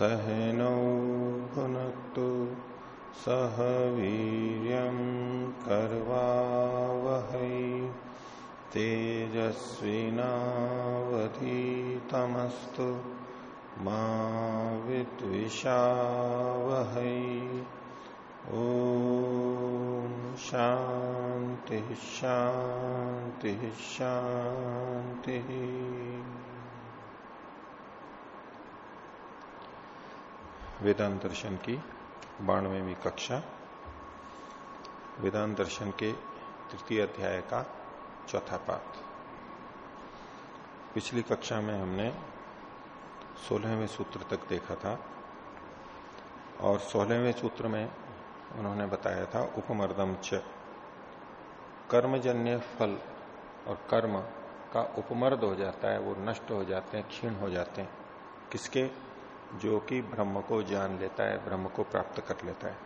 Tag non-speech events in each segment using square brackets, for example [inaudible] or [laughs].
सहनौ भुनक्तु सह वीर्यं कर्वावहै तेजस्विनावधीतमस्तु मा विद्विषावहै। ॐ शान्तिः शान्तिः शान्तिः। वेदांत दर्शन की बानवेवी कक्षा, वेदांत दर्शन के तृतीय अध्याय का चौथा पाठ। पिछली कक्षा में हमने सोलहवें सूत्र तक देखा था और सोलहवें सूत्र में उन्होंने बताया था उपमर्दम च। कर्मजन्य फल और कर्म का उपमर्द हो जाता है, वो नष्ट हो जाते हैं, क्षीण हो जाते हैं। किसके? जो कि ब्रह्म को जान लेता है ब्रह्म को प्राप्त कर लेता है।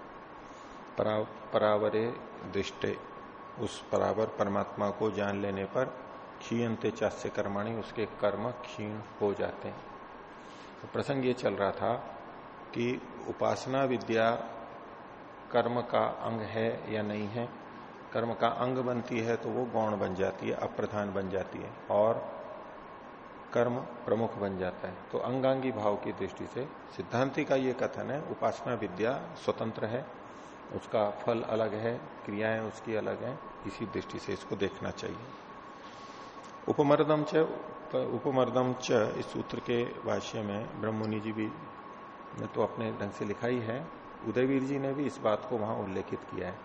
परा, परावरे दृष्टे उस परावर परमात्मा को जान लेने पर क्षीयंते चास्य कर्माणी उसके कर्म क्षीण हो जाते हैं। तो प्रसंग ये चल रहा था कि उपासना विद्या कर्म का अंग है या नहीं है। कर्म का अंग बनती है तो वो गौण बन जाती है अप्रधान बन जाती है। और कर्म प्रमुख बन जाता है। तो अंगांगी भाव की दृष्टि से सिद्धांति का ये कथन है, उपासना विद्या स्वतंत्र है, उसका फल अलग है, क्रियाएँ उसकी अलग है, इसी दृष्टि से इसको देखना चाहिए। उपमर्दम च उपमर्दम च, इस सूत्र के भाष्य में ब्रह्ममुनि जी भी ने तो अपने ढंग से लिखा ही है। उदयवीर जी ने भी इस बात को वहाँ उल्लेखित किया है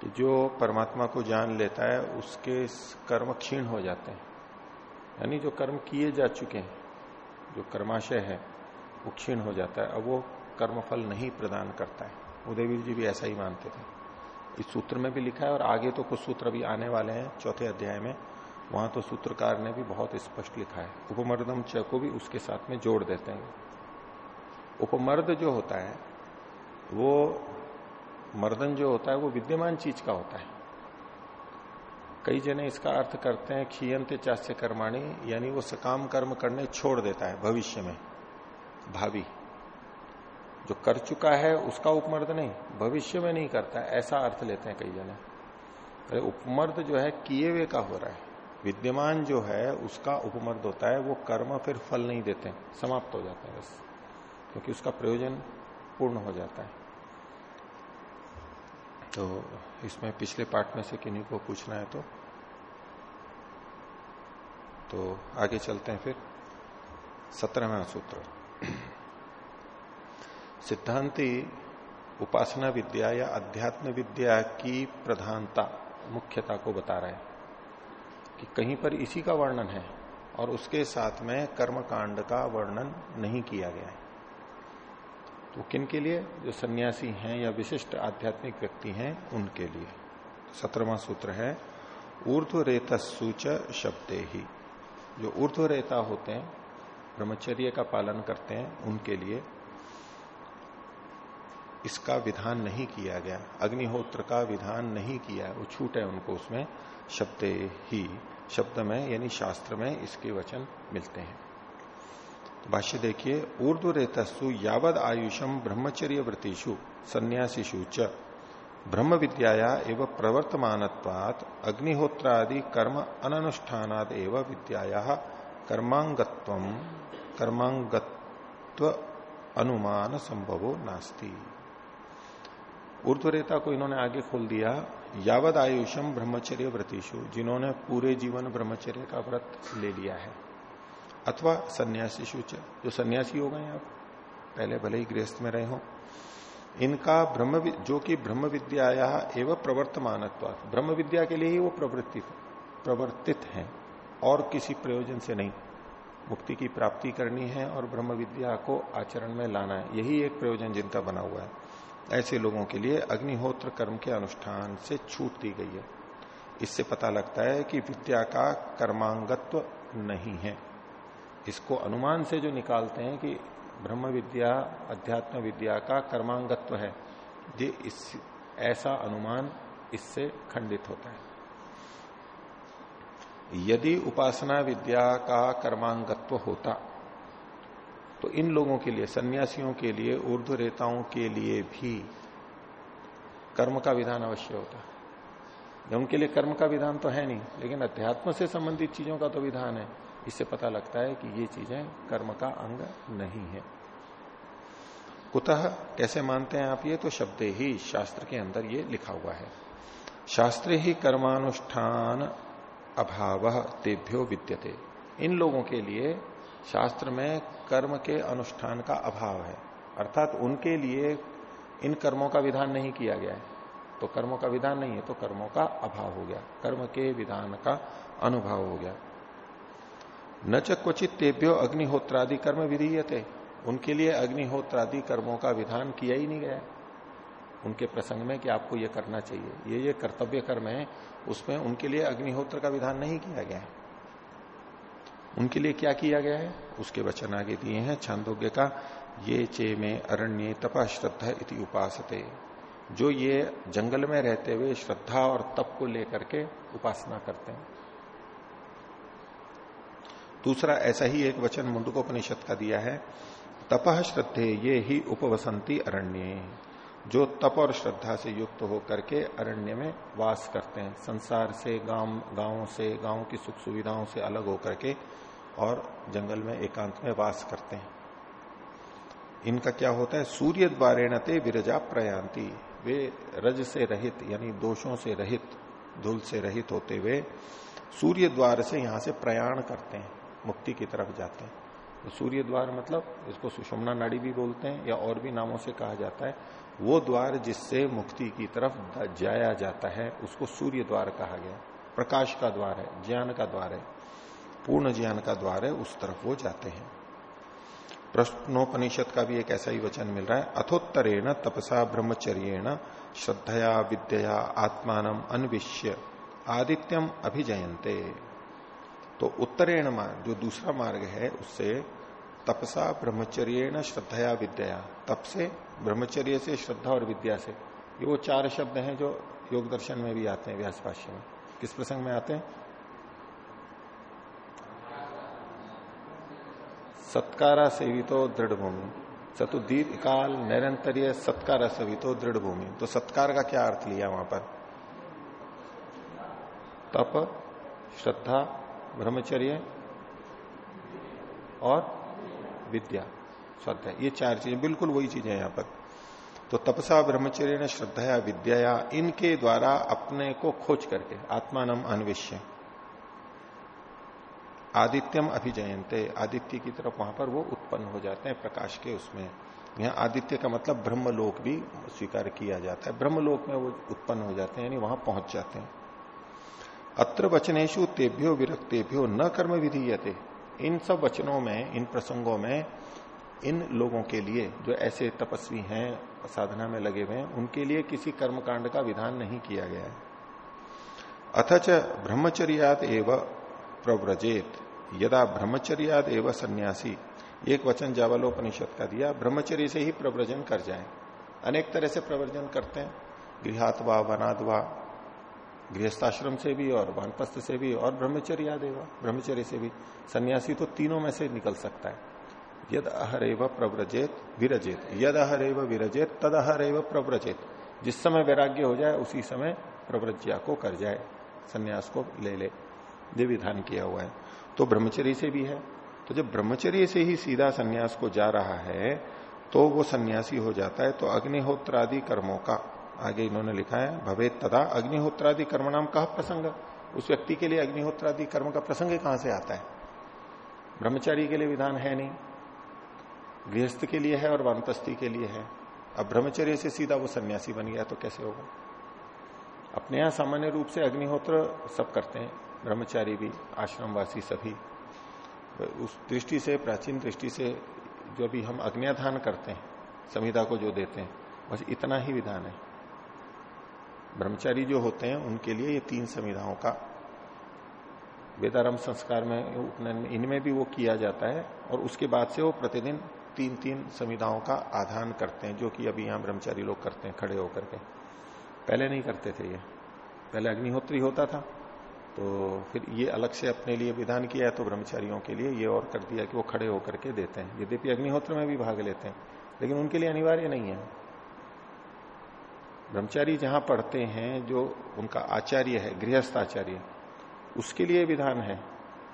कि जो परमात्मा को जान लेता है, उसके कर्म क्षीण हो जाते हैं। यानी जो कर्म किए जा चुके हैं, जो कर्माशय है, वो क्षीण हो जाता है, अब वो कर्मफल नहीं प्रदान करता है। उदयवीर जी भी ऐसा ही मानते थे। इस सूत्र में भी लिखा है और आगे तो कुछ सूत्र भी आने वाले हैं, चौथे अध्याय में, वहाँ तो सूत्रकार ने भी बहुत स्पष्ट लिखा है। उपमर्दम च को भी उसके साथ में जोड़ देते हैं। उपमर्द जो होता है, वो मर्दन जो होता है, वो विद्यमान चीज़ का होता है। कई जने इसका अर्थ करते हैं खीयंत चास्य कर्माणी, यानी वो सकाम कर्म करने छोड़ देता है भविष्य में। भावी। जो कर चुका है, उसका उपमर्द नहीं, भविष्य में नहीं करता, ऐसा अर्थ लेते हैं कई जने। अरे, उपमर्द जो है, किए हुए का हो रहा है। विद्यमान जो है, उसका उपमर्द होता है, वो कर्म फिर फल नहीं देते, समाप्त हो जाता है बस, क्योंकि उसका प्रयोजन पूर्ण हो जाता है। तो इसमें पिछले पार्ट में से किन्हीं को पूछना है तो तो आगे चलते हैं फिर सत्रहवा सूत्र। सिद्धांति, उपासना विद्या या अध्यात्म विद्या की प्रधानता मुख्यता को बता रहे हैं कि कहीं पर इसी का वर्णन है और उसके साथ में कर्म कांड का वर्णन नहीं किया गया है। तो किन के लिए? जो सन्यासी हैं या विशिष्ट आध्यात्मिक व्यक्ति हैं, उनके लिए। सत्रवा सूत्र है ऊर्ध्व रेत सूच शब्दे ही जो ऊर्ध्व रेता होते हैं, ब्रह्मचर्य का पालन करते हैं, उनके लिए इसका विधान नहीं किया गया। अग्निहोत्र का विधान नहीं किया, वो छूट है उनको उसमें। शब्द ही, शब्द में, यानी शास्त्र में इसके वचन मिलते हैं। तो भाष्य देखिए ऊर्दू रेतस्तु यावद आयुषम ब्रह्मचर्य व्रतिषु संन्यासीषु च। ब्रह्म विद्याया एवं प्रवर्तमानत्वात्, अग्निहोत्रादि कर्म अनुष्ठानाद एवं विद्याया कर्मांगत्व कर्मांगत्व अनुमान संभवो नास्ति। ऊर्ध्वरेता को इन्होंने आगे खोल दिया, यावद आयुषम ब्रह्मचर्य व्रतिशु जिन्होंने पूरे जीवन ब्रह्मचर्य का व्रत ले लिया है। अथवा सन्यासी जो सन्यासी हो गए आप, पहले भले ही गृहस्थ में रहे हो इनका ब्रह्म जो कि ब्रह्म विद्या एवं प्रवर्तमान ब्रह्म विद्या के लिए ही वो प्रवृत्ति प्रवर्तित है, और किसी प्रयोजन से नहीं। मुक्ति की प्राप्ति करनी है और ब्रह्म विद्या को आचरण में लाना है। यही एक प्रयोजन जिनका बना हुआ है। ऐसे लोगों के लिए अग्निहोत्र कर्म के अनुष्ठान से छूट दी गई है। इससे पता लगता है कि विद्या का कर्मांगत्व नहीं है। इसको अनुमान से जो निकालते हैं कि ब्रह्म विद्या अध्यात्म विद्या का कर्मांगत्व है। ये इस, ऐसा अनुमान इससे खंडित होता है। यदि उपासना विद्या का कर्मांगत्व होता तो इन लोगों के लिए, सन्यासियों के लिए ऊर्ध्व रेताओं के लिए भी कर्म का विधान अवश्य होता है। उनके लिए कर्म का विधान तो है नहीं, लेकिन अध्यात्म से संबंधित चीज़ों का तो विधान है। इससे पता लगता है कि ये चीज़ें कर्म का अंग नहीं है। कुतः कैसे मानते हैं आप ये? तो शब्द ही शास्त्र के अंदर ये लिखा हुआ है। शास्त्र ही कर्मानुष्ठान अभाव तेभ्यो विद्यते। इन लोगों के लिए शास्त्र में कर्म के अनुष्ठान का अभाव है। अर्थात उनके लिए इन कर्मों का विधान नहीं किया गया है। तो कर्मों का विधान नहीं है तो कर्मों का अभाव हो गया। कर्म के विधान का अनुभव हो गया। न च क्वचित तेभ्यो अग्निहोत्रादि कर्म विधीयते। उनके लिए अग्निहोत्रादि कर्मों का विधान किया ही नहीं गया। उनके प्रसंग में कि आपको यह करना चाहिए। ये ये कर्तव्य कर्म है, उसमें उनके लिए अग्निहोत्र का विधान नहीं किया गया है। उनके लिए क्या किया गया है? उसके वचन आगे दिए हैं, छांदोग्य का, ये चे में अरण्य तपा श्रद्धा इति उपासते। जो ये जंगल में रहते हुए श्रद्धा और तप को लेकर के उपासना करते हैं। दूसरा ऐसा ही एक वचन मुंडकोपनिषद का दिया है तपह श्रद्धे ये ही उपवसंती अरण्य, जो तप और श्रद्धा से युक्त होकर के अरण्य में वास करते हैं। संसार से, गाँव, गाँवों से, गाँव की सुख सुविधाओं से अलग होकर के और जंगल में एकांत में वास करते हैं। इनका क्या होता है? सूर्य द्वारेणते विरजा प्रयांति वे रज से रहित, यानी दोषों से रहित, धूल से रहित होते हुए सूर्य द्वार से यहाँ से प्रयाण करते हैं। मुक्ति की तरफ़ जाते हैं। तो सूर्य द्वार मतलब इसको सुषमना नाड़ी भी बोलते हैं या और भी नामों से कहा जाता है। वो द्वार जिससे मुक्ति की तरफ़ जाया जाता है, उसको सूर्य द्वार कहा गया प्रकाश का द्वार है, ज्ञान का द्वार है, पूर्ण ज्ञान का द्वार है, उस तरफ़ वो जाते हैं। प्रश्नोपनिषद का भी एक ऐसा ही वचन मिल रहा है, अथोत्तरेण तपसा ब्रह्मचर्य श्रद्धया विद्या आत्मान अन्विष्य, आदित्यम अभिजयंते तो उत्तरेण मार्ग, जो दूसरा मार्ग है, उससे तपसा ब्रह्मचर्य श्रद्धया विद्या। तप से, ब्रह्मचर्य से श्रद्धा और विद्या से। ये वो चार शब्द हैं जो योग दर्शन में भी आते हैं, व्यास भाष्य में। किस प्रसंग में आते हैं? सत्कारा सेवितो दृढ़ भूमि चतुदीर्घ काल निरंतरीय सत्कार सेवितो दृढ़ भूमि तो सत्कार का क्या अर्थ लिया वहाँ पर? तप, श्रद्धा ब्रह्मचर्य और विद्या। श्रद्धा, ये चार चीज़ें, बिल्कुल वही चीज़ें यहाँ पर। तो तपसा, ब्रह्मचर्य ने श्रद्धा या विद्या या इनके द्वारा अपने को खोज करके, आत्मानम अन्विष्य। आदित्यम अभिजयंते आदित्य की तरफ़ वहाँ पर वो उत्पन्न हो जाते हैं, प्रकाश के उसमें। यहाँ आदित्य का मतलब ब्रह्मलोक भी स्वीकार किया जाता है। ब्रह्मलोक में वो उत्पन्न हो जाते हैं, यानी वहाँ पहुँच जाते हैं। अत्र वचनेशु तेभ्यो विरक्तेभ्यो न कर्म विधीयते। इन सब वचनों में, इन प्रसंगों में, इन लोगों के लिए जो ऐसे तपस्वी हैं, साधना में लगे हुए हैं, उनके लिए किसी कर्मकांड का विधान नहीं किया गया है। अथच ब्रह्मचर्यात एवं प्रव्रजेत। यदा ब्रह्मचर्याद एवं सन्यासी एक वचन जावलोपनिषद का दिया, ब्रह्मचर्य से ही प्रव्रजन कर जाए। अनेक तरह से प्रवर्जन करते हैं। गृहात्वा, वनादवा गृहस्थाश्रम से भी और वानप्रस्थ से भी और ब्रह्मचर्य देवा ब्रह्मचर्य से भी। सन्यासी तो तीनों में से निकल सकता है। यद अहरेव प्रव्रजेत, विरजेत। यद अहरेव विरजेत, तद अहरेव प्रव्रजेत। जिस समय वैराग्य हो जाए, उसी समय प्रव्रज्ञा को कर जाए। सन्यास को ले ले। ये विधान किया हुआ है। तो ब्रह्मचर्य से भी है। तो जब ब्रह्मचर्य से ही सीधा सन्यास को जा रहा है तो वो सन्यासी हो जाता है। तो अग्निहोत्रादि कर्मों का आगे इन्होंने लिखा है भवे तदा अग्निहोत्रादि कर्म नाम कहा प्रसंग? उस व्यक्ति के लिए अग्निहोत्रादि कर्म का प्रसंग कहाँ से आता है? ब्रह्मचारी के लिए विधान है नहीं। गृहस्थ के लिए है और वानप्रस्थी के लिए है। अब ब्रह्मचर्य से सीधा वो सन्यासी बन गया तो कैसे होगा? अपने यहाँ सामान्य रूप से अग्निहोत्र सब करते हैं, ब्रह्मचारी भी, आश्रमवासी सभी। उस दृष्टि से, प्राचीन दृष्टि से जो भी हम अग्नियाधान करते हैं संविधा को जो देते हैं, बस इतना ही विधान है। ब्रह्मचारी जो होते हैं, उनके लिए ये तीन संविधाओं का वेदारंभ संस्कार में उपनयन में, इनमें भी वो किया जाता है और उसके बाद से वो प्रतिदिन तीन तीन संविधाओं का आधान करते हैं, जो कि अभी यहाँ ब्रह्मचारी लोग करते हैं, खड़े होकर के। पहले नहीं करते थे ये। पहले अग्निहोत्री होता था तो फिर ये अलग से अपने लिए विधान किया है तो ब्रह्मचारियों के लिए ये और कर दिया कि वो खड़े होकर के देते हैं। यद्यपि अग्निहोत्र में भी भाग लेते हैं, लेकिन उनके लिए अनिवार्य नहीं है। ब्रह्मचारी जहाँ पढ़ते हैं, जो उनका आचार्य है, गृहस्थ आचार्य, उसके लिए विधान है।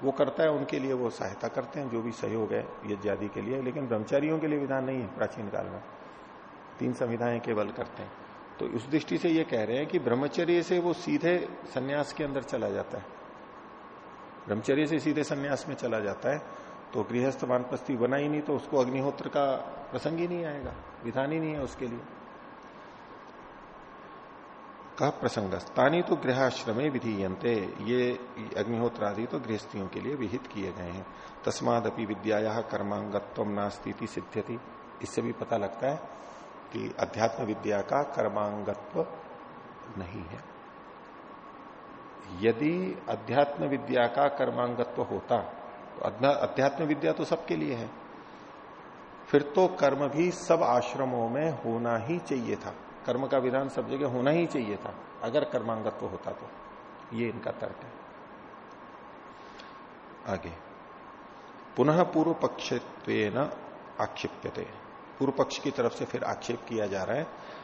वो करता है, उनके लिए वो सहायता करते हैं, जो भी सहयोग है यज्ञादि के लिए, लेकिन ब्रह्मचारियों के लिए विधान नहीं है प्राचीन काल में। तीन संविधाएँ केवल करते हैं। तो उस दृष्टि से ये कह रहे हैं कि ब्रह्मचर्य से वो सीधे संन्यास के अंदर चला जाता है। ब्रह्मचर्य से सीधे संन्यास में चला जाता है तो गृहस्थ वानप्रस्थी बना ही नहीं तो उसको अग्निहोत्र का प्रसंग ही नहीं आएगा, विधान ही नहीं है उसके लिए। कह प्रसंग स्थानी तो गृहाश्रमे विधीयंते ये अग्निहोत्र आदि तो गृहस्थियों के लिए विहित किए गए हैं। तस्मादपि विद्या कर्मांगत्व नास्ती सिद्ध्यति। इससे भी पता लगता है कि अध्यात्म विद्या का कर्मांगत्व नहीं है। यदि अध्यात्म विद्या का कर्मांगत्व होता तो अध्यात्म विद्या तो सबके लिए है। फिर तो कर्म भी सब आश्रमों में होना ही चाहिए था। कर्म का विधान सब जगह होना ही चाहिए था। अगर कर्मांगत्व होता तो। ये इनका तर्क है। आगे। पुनः पूर्व पक्ष आक्षिप्यते। पूर्व पक्ष की तरफ़ से फिर आक्षेप किया जा रहा है।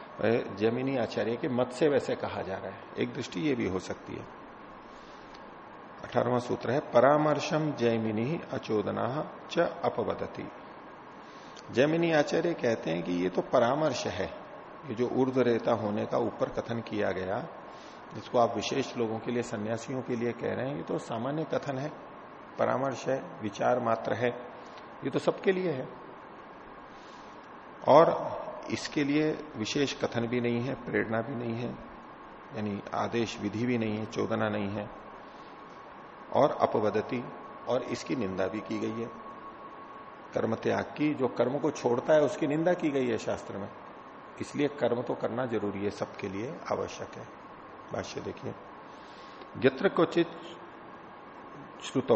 जमीनी आचार्य के मत से वैसे कहा जा रहा है। एक दृष्टि ये भी हो सकती है। अठारवा सूत्र है परामर्शम जैमिनी अचोदना च अपवदती। जैमिनी आचार्य कहते हैं कि ये तो परामर्श है। ये जो ऊर्ध रेता होने का ऊपर कथन किया गया, जिसको आप विशेष लोगों के लिए, सन्यासियों के लिए कह रहे हैं, ये तो सामान्य कथन है, परामर्श है, विचार मात्र है, ये तो सबके लिए है। और इसके लिए विशेष कथन भी नहीं है, प्रेरणा भी नहीं है, यानी आदेश विधि भी नहीं है, चोदना नहीं है, और अपवदती, और इसकी निंदा भी की गई है। कर्म त्याग की, जो कर्म को छोड़ता है, उसकी निंदा की गई है शास्त्र में। इसलिए कर्म तो करना ज़रूरी है, सबके लिए आवश्यक है। भाष्य देखिए। यत्र क्वचित श्रुत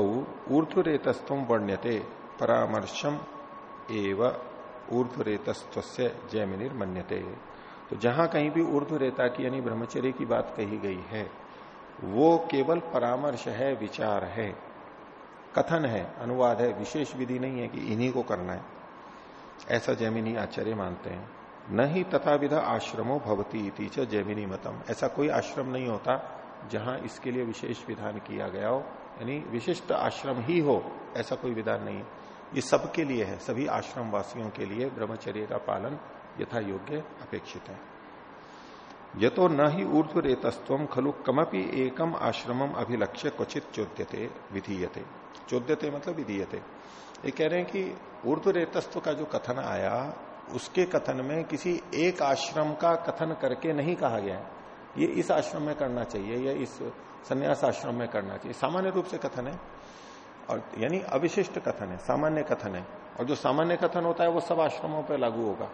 ऊर्ध्वरेतस्तम वर्ण्यते, परामर्शम एवं ऊर्ध्वरेतस्व से जयमिनिर मन्यते। तो जहाँ कहीं भी ऊर्ध्वरेता की यानी ब्रह्मचर्य की बात कही गई है, वो केवल परामर्श है, विचार है, कथन है, अनुवाद है, विशेष विधि नहीं है कि इन्हीं को करना है। ऐसा जैमिनी आचार्य मानते हैं। न ही तथा विधा आश्रमो भवती जैमिनी मतम ऐसा कोई आश्रम नहीं होता जहाँ इसके लिए विशेष विधान किया गया हो। यानी विशिष्ट आश्रम ही हो, ऐसा कोई विधान नहीं है। ये सबके लिए है, सभी आश्रम वासियों के लिए ब्रह्मचर्य का पालन यथा योग्य अपेक्षित है। ये तो न ही ऊर्ध रेतस्व खलु कमपि एकम आश्रमम अभिलक्ष्य क्वचित चोद्यते, विधीयते। चोद्यते मतलब विधीयते। ये कह रहे हैं कि ऊर्ध रेतस्व का जो कथन आया उसके कथन में किसी एक आश्रम का कथन करके नहीं कहा गया है। ये इस आश्रम में करना चाहिए, या इस संन्यास आश्रम में करना चाहिए। सामान्य रूप से कथन है, और यानी अविशिष्ट कथन है, सामान्य कथन है। और जो सामान्य कथन होता है, वो सब आश्रमों पर लागू होगा।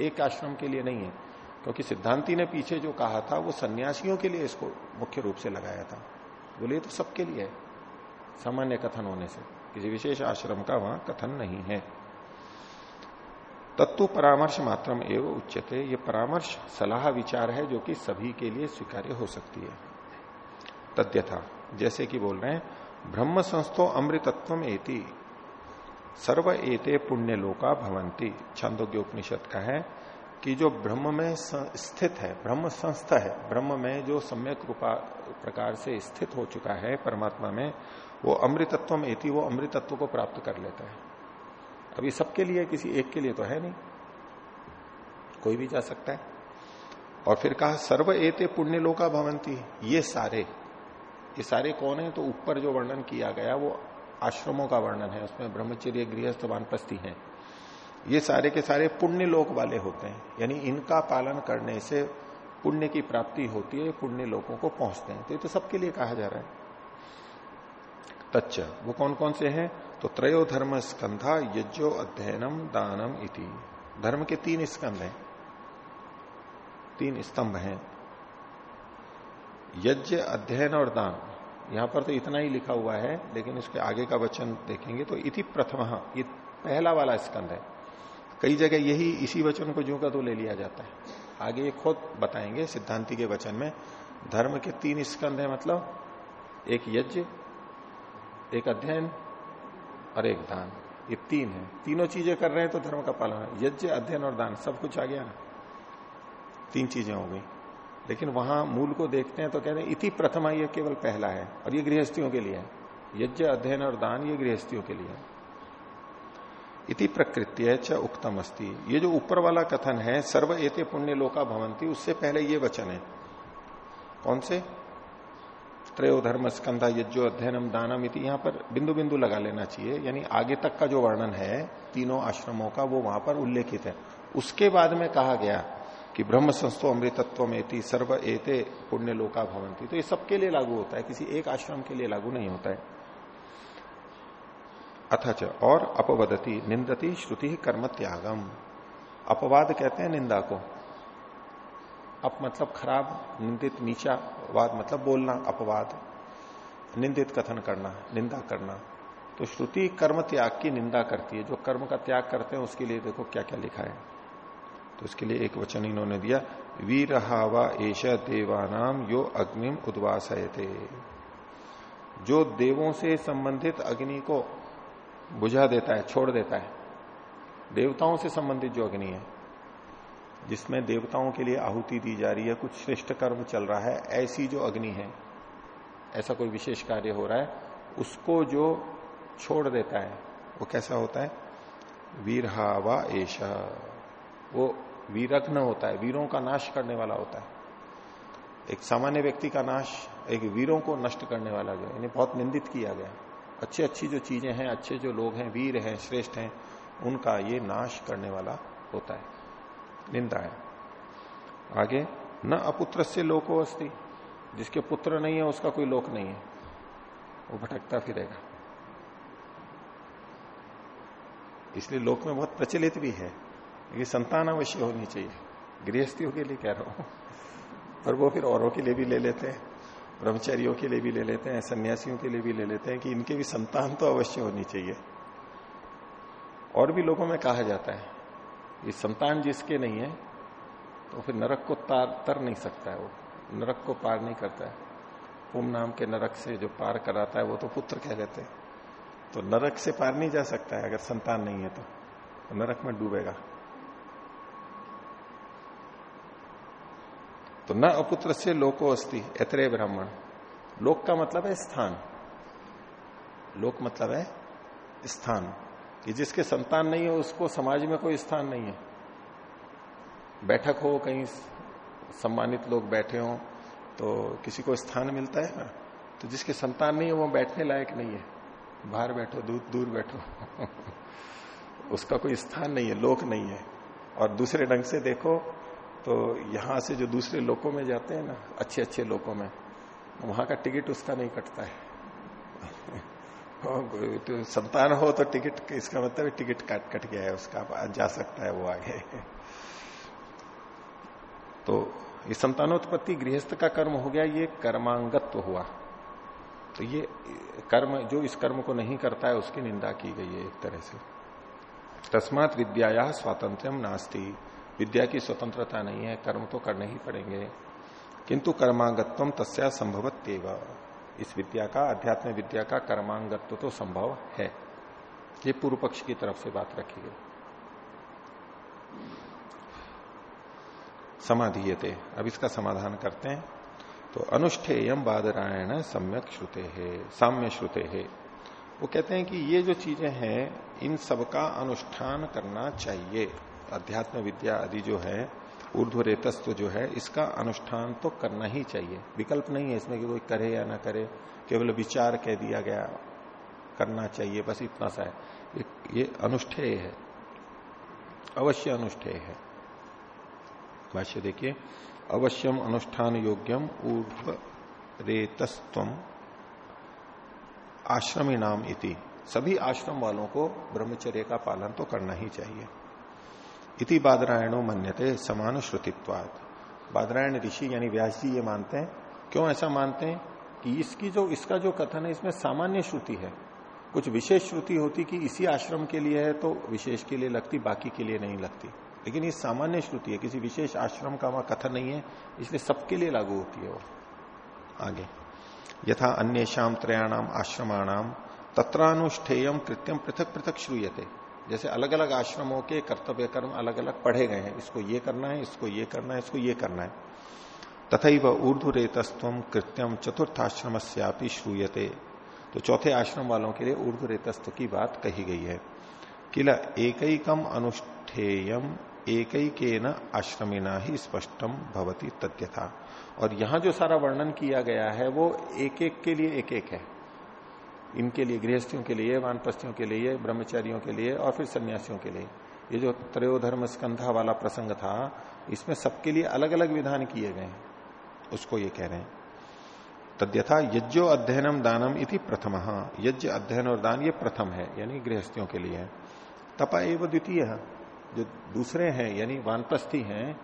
एक आश्रम के लिए नहीं है, क्योंकि सिद्धांति ने पीछे जो कहा था, वो सन्यासियों के लिए इसको मुख्य रूप से लगाया था। बोले तो सबके लिए है, सामान्य कथन होने से। किसी विशेष आश्रम का वहाँ कथन नहीं है। तत्व परामर्श मात्रम एवं उच्चते ये परामर्श, सलाह, विचार है जो कि सभी के लिए स्वीकार्य हो सकती है। तद्यथा, जैसे कि बोल रहे हैं ब्रह्म संस्थो अमृतत्व एति। सर्व एते पुण्य लोका भवंती छंदोग्य उपनिषद का है कि जो ब्रह्म में स्थित है, ब्रह्म संस्था है, ब्रह्म में जो सम्यक रूपा प्रकार से स्थित हो चुका है परमात्मा में, वो अमृतत्व एति, वो अमृतत्व को प्राप्त कर लेता है। अभी सबके लिए, किसी एक के लिए तो है नहीं। कोई भी जा सकता है। और फिर कहा, सर्व एते पुण्य लोका भवंती ये सारे ये सारे कौन है? तो ऊपर जो वर्णन किया गया, वो आश्रमों का वर्णन है। उसमें ब्रह्मचर्य, गृहस्थ वानप्रस्थी है। ये सारे के सारे पुण्य लोक वाले होते हैं। यानी इनका पालन करने से पुण्य की प्राप्ति होती है, पुण्य लोगों को पहुँचते हैं। तो ये तो सबके लिए कहा जा रहा है। तच्च, वो कौन कौन से हैं? तो त्रयो धर्म स्कंधा यज्ञो अध्ययनम दानम इति। धर्म के तीन स्कंध हैं। तीन स्तंभ हैं। यज्ञ, अध्ययन और दान। यहाँ पर तो इतना ही लिखा हुआ है, लेकिन इसके आगे का वचन देखेंगे तो इति प्रथम, ये पहला वाला स्कंद है। कई जगह यही इसी वचन को जो का तो ले लिया जाता है। आगे ये खुद बताएँगे सिद्धांति के वचन में। धर्म के तीन स्कंद है मतलब एक यज्ञ, एक अध्ययन और एक दान। ये तीन है। तीनों चीज़ें कर रहे हैं तो धर्म का पालन है। यज्ञ, अध्ययन और दान, सब कुछ आ गया ना। तीन चीज़ें हो गई। लेकिन वहाँ मूल को देखते हैं तो कहते हैं, इति प्रथमा यह केवल पहला है और ये गृहस्थियों के लिए है। यज्ञ, अध्ययन और दान ये गृहस्थियों के लिए है। इति प्रकृत्य च उक्तम अस्ति ये जो ऊपर वाला कथन है, सर्व एते पुण्य लोका भवंती उससे पहले ये वचन है। कौन से? त्रयो धर्म स्कंधा यज्ञो अध्ययनम दानम इति यहाँ पर बिंदु बिंदु लगा लेना चाहिए। यानी आगे तक का जो वर्णन है, तीनों आश्रमों का, वो वहाँ पर उल्लेखित है। उसके बाद में कहा गया कि ब्रह्म संस्थो अमृतत्व में सर्व एते पुण्य लोका भवंती तो ये सबके लिए लागू होता है, किसी एक आश्रम के लिए लागू नहीं होता है। अथच और अपवदती, निंदती श्रुति कर्म त्यागम। अपवाद कहते हैं निंदा को। अप मतलब खराब, निंदित, नीचा, वाद मतलब बोलना, अपवाद। निंदित कथन करना, निंदा करना। तो श्रुति कर्म त्याग की निंदा करती है। जो कर्म का त्याग करते हैं, उसके लिए देखो क्या क्या लिखा है। तो उसके लिए एक वचन इन्होंने दिया, वीरहावा एश देवानाम यो अग्निम उद्वास जो देवों से संबंधित अग्नि को बुझा देता है, छोड़ देता है। देवताओं से संबंधित जो अग्नि है जिसमें देवताओं के लिए आहुति दी जा रही है, कुछ श्रेष्ठ कर्म चल रहा है, ऐसी जो अग्नि है, ऐसा कोई विशेष कार्य हो रहा है, उसको जो छोड़ देता है, वो कैसा होता है? वीरहावा एशा वो वीरग्न होता है, वीरों का नाश करने वाला होता है। एक सामान्य व्यक्ति का नाश, एक वीरों को नष्ट करने वाला जो यानी बहुत निंदित किया गया अच्छी अच्छी जो चीज़ें हैं, अच्छे जो लोग हैं, वीर हैं, श्रेष्ठ हैं, उनका ये नाश करने वाला होता है। निंदा है। आगे, न अपुत्र से लोको अस्थि जिसके पुत्र नहीं है, उसका कोई लोक नहीं है। वो भटकता फिरेगा। इसलिए लोक में बहुत प्रचलित भी है। ये संतान अवश्य होनी चाहिए। गृहस्थियों के लिए कह रहा हूँ। पर वो फिर औरों के लिए भी ले लेते हैं। ब्रह्मचारियों के लिए भी ले लेते हैं। सन्यासियों के लिए भी ले लेते हैं कि इनके भी संतान तो अवश्य होनी चाहिए। और भी लोगों में कहा जाता है। ये संतान जिसके नहीं है तो फिर नरक को तार तर नहीं सकता है वो। नरक को पार नहीं करता है। पुम नाम के नरक से जो पार कराता है वो तो पुत्र कह लेते हैं। तो नरक से पार नहीं जा सकता है अगर संतान नहीं है तो, तो नरक में डूबेगा। तो न अपुत्र से लोको अस्थि एतरे ब्राह्मण। लोक का मतलब है स्थान। लोक मतलब है स्थान। कि जिसके संतान नहीं है, उसको समाज में कोई स्थान नहीं है। बैठक हो, कहीं सम्मानित लोग बैठे हो तो किसी को स्थान मिलता है ना? तो जिसके संतान नहीं है, वो बैठने लायक नहीं है। बाहर बैठो, दूर दूर बैठो। [laughs] उसका कोई स्थान नहीं है, लोक नहीं है। और दूसरे ढंग से देखो तो यहाँ से जो दूसरे लोकों में जाते हैं ना अच्छे अच्छे लोकों में, वहाँ का टिकट उसका नहीं कटता है। संतान हो तो टिकट, इसका मतलब टिकट काट, कट गया है, उसका जा सकता है वो आगे। तो ये संतानोत्पत्ति गृहस्थ का कर्म हो गया, ये कर्मांगत्व हुआ। तो ये कर्म, जो इस कर्म को नहीं करता है, उसकी निंदा की गई है एक तरह से। तस्मात विद्या स्वातंत्र नास्ती। विद्या की स्वतंत्रता नहीं है, कर्म तो करने ही पड़ेंगे। किंतु कर्मांगत्व तस्या संभवत्यव। इस विद्या का, अध्यात्म विद्या का कर्मांगत्व तो संभव है। ये पूर्व पक्ष की तरफ़ से बात रखी गई। समाधीयते। अब इसका समाधान करते हैं। तो अनुष्ठेयम बादरायण सम्यक श्रुते है साम्य श्रुते। है वो कहते हैं कि ये जो चीज़ें हैं, इन सबका अनुष्ठान करना चाहिए। अध्यात्म विद्या आदि जो है ऊर्ध्व रेतस्व जो है इसका अनुष्ठान तो करना ही चाहिए। विकल्प नहीं है इसमें कि कोई करे या ना करे केवल विचार कह दिया गया करना चाहिए बस इतना सा है। ये, अनुष्ठेय है। अवश्य अनुष्ठेय है। भाष्य देखिए अवश्यम अनुष्ठान योग्यम ऊर्ध्व रेतस्व आश्रमी नाम इति। सभी आश्रम वालों को ब्रह्मचर्य का पालन तो करना ही चाहिए। इति बादरायणो मन्यते समान श्रुतित्वाद बादरायण ऋषि यानी व्यास जी ये मानते हैं। क्यों ऐसा मानते हैं? कि इसकी जो, इसका जो कथन है, इसमें सामान्य श्रुति है। कुछ विशेष श्रुति होती कि इसी आश्रम के लिए है तो विशेष के लिए लगती, बाकी के लिए नहीं लगती। लेकिन ये सामान्य श्रुति है, किसी विशेष आश्रम का वहाँ कथन नहीं है, इसलिए सबके लिए लागू होती है वो। आगे। यथा अन्य शाम त्रयाणाम आश्रमाणाम तत्रानुष्ठेयम कृत्यम पृथक पृथक श्रूयते। जैसे अलग अलग आश्रमों के कर्तव्य कर्म अलग अलग पढ़े गए हैं। इसको ये करना है, इसको ये करना है, इसको ये करना है। तथा वह ऊर्धु रेतस्व कृत्यम चतुर्थाश्रम श्यापी श्रूयते। तो चौथे आश्रम वालों के लिए ऊर्धु रेतस्व की बात कही गई है। किला एकैकम अनुष्ठेयम एक के न आश्रमिना ही स्पष्टम भवती तथ्यथा और यहाँ जो सारा वर्णन किया गया है, वो एक एक के लिए एक एक है। इनके लिए, गृहस्थियों के लिए, वानप्रस्थियों के लिए, ब्रह्मचारियों के लिए और फिर सन्यासियों के लिए। ये जो त्रयोधर्म स्कंधा वाला प्रसंग था, इसमें सबके लिए अलग अलग विधान किए गए उसको ये कह रहे हैं। तद्यथा यज्ञो अध्ययनम दानम इति प्रथम। यज्ञ, अध्ययन और दान ये प्रथम है, यानी गृहस्थियों के लिए। है तपा एवं द्वितीय। जो दूसरे हैं, यानी वानप्रस्थी हैं,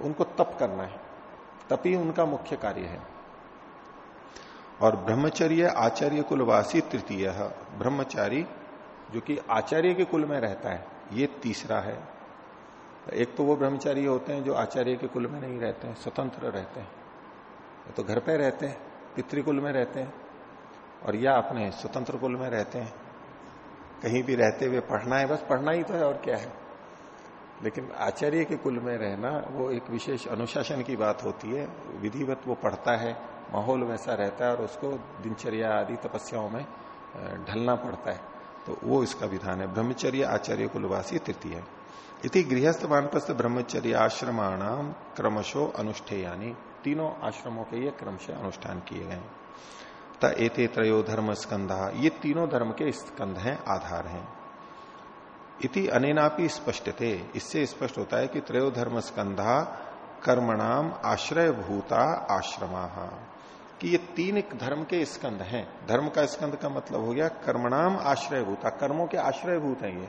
उनको तप करना है। तप ही उनका मुख्य कार्य है। और ब्रह्मचर्य आचार्य कुलवासी तृतीय ब्रह्मचारी, जो कि आचार्य के कुल में रहता है, ये तीसरा है। एक तो वो ब्रह्मचारी होते हैं जो आचार्य के कुल में नहीं रहते हैं, स्वतंत्र रहते हैं। तो घर पे रहते हैं पितृकुल में रहते हैं, और या अपने स्वतंत्र कुल में रहते हैं। कहीं भी रहते हुए पढ़ना है, बस पढ़ना ही तो है, और क्या है? लेकिन आचार्य के कुल में रहना, वो एक विशेष अनुशासन की बात होती है, विधिवत वो पढ़ता है माहौल वैसा रहता है और उसको दिनचर्या आदि तपस्याओं में ढलना पड़ता है। तो वो इसका विधान है। ब्रह्मचर्य आचार्य कुलवासी तृतीय। इति गृहस्थ वानप्रस्थ ब्रह्मचर्य आश्रमाणाम क्रमशो अनुष्ठेयानी। तीनों आश्रमों के ये क्रमशः अनुष्ठान किए गए त त्रयो धर्म स्कंधा। ये तीनों धर्म के स्कंध हैं, आधार हैं। इति अनेनापि स्पष्ट थे इससे स्पष्ट होता है कि त्रयो धर्म स्कंधा कर्मणाम आश्रय भूता आश्रमा। कि ये तीन धर्म के स्कंद हैं। धर्म का स्कंद का मतलब हो गया कर्मणाम आश्रयभूत। कर्मों के आश्रय भूत है ये।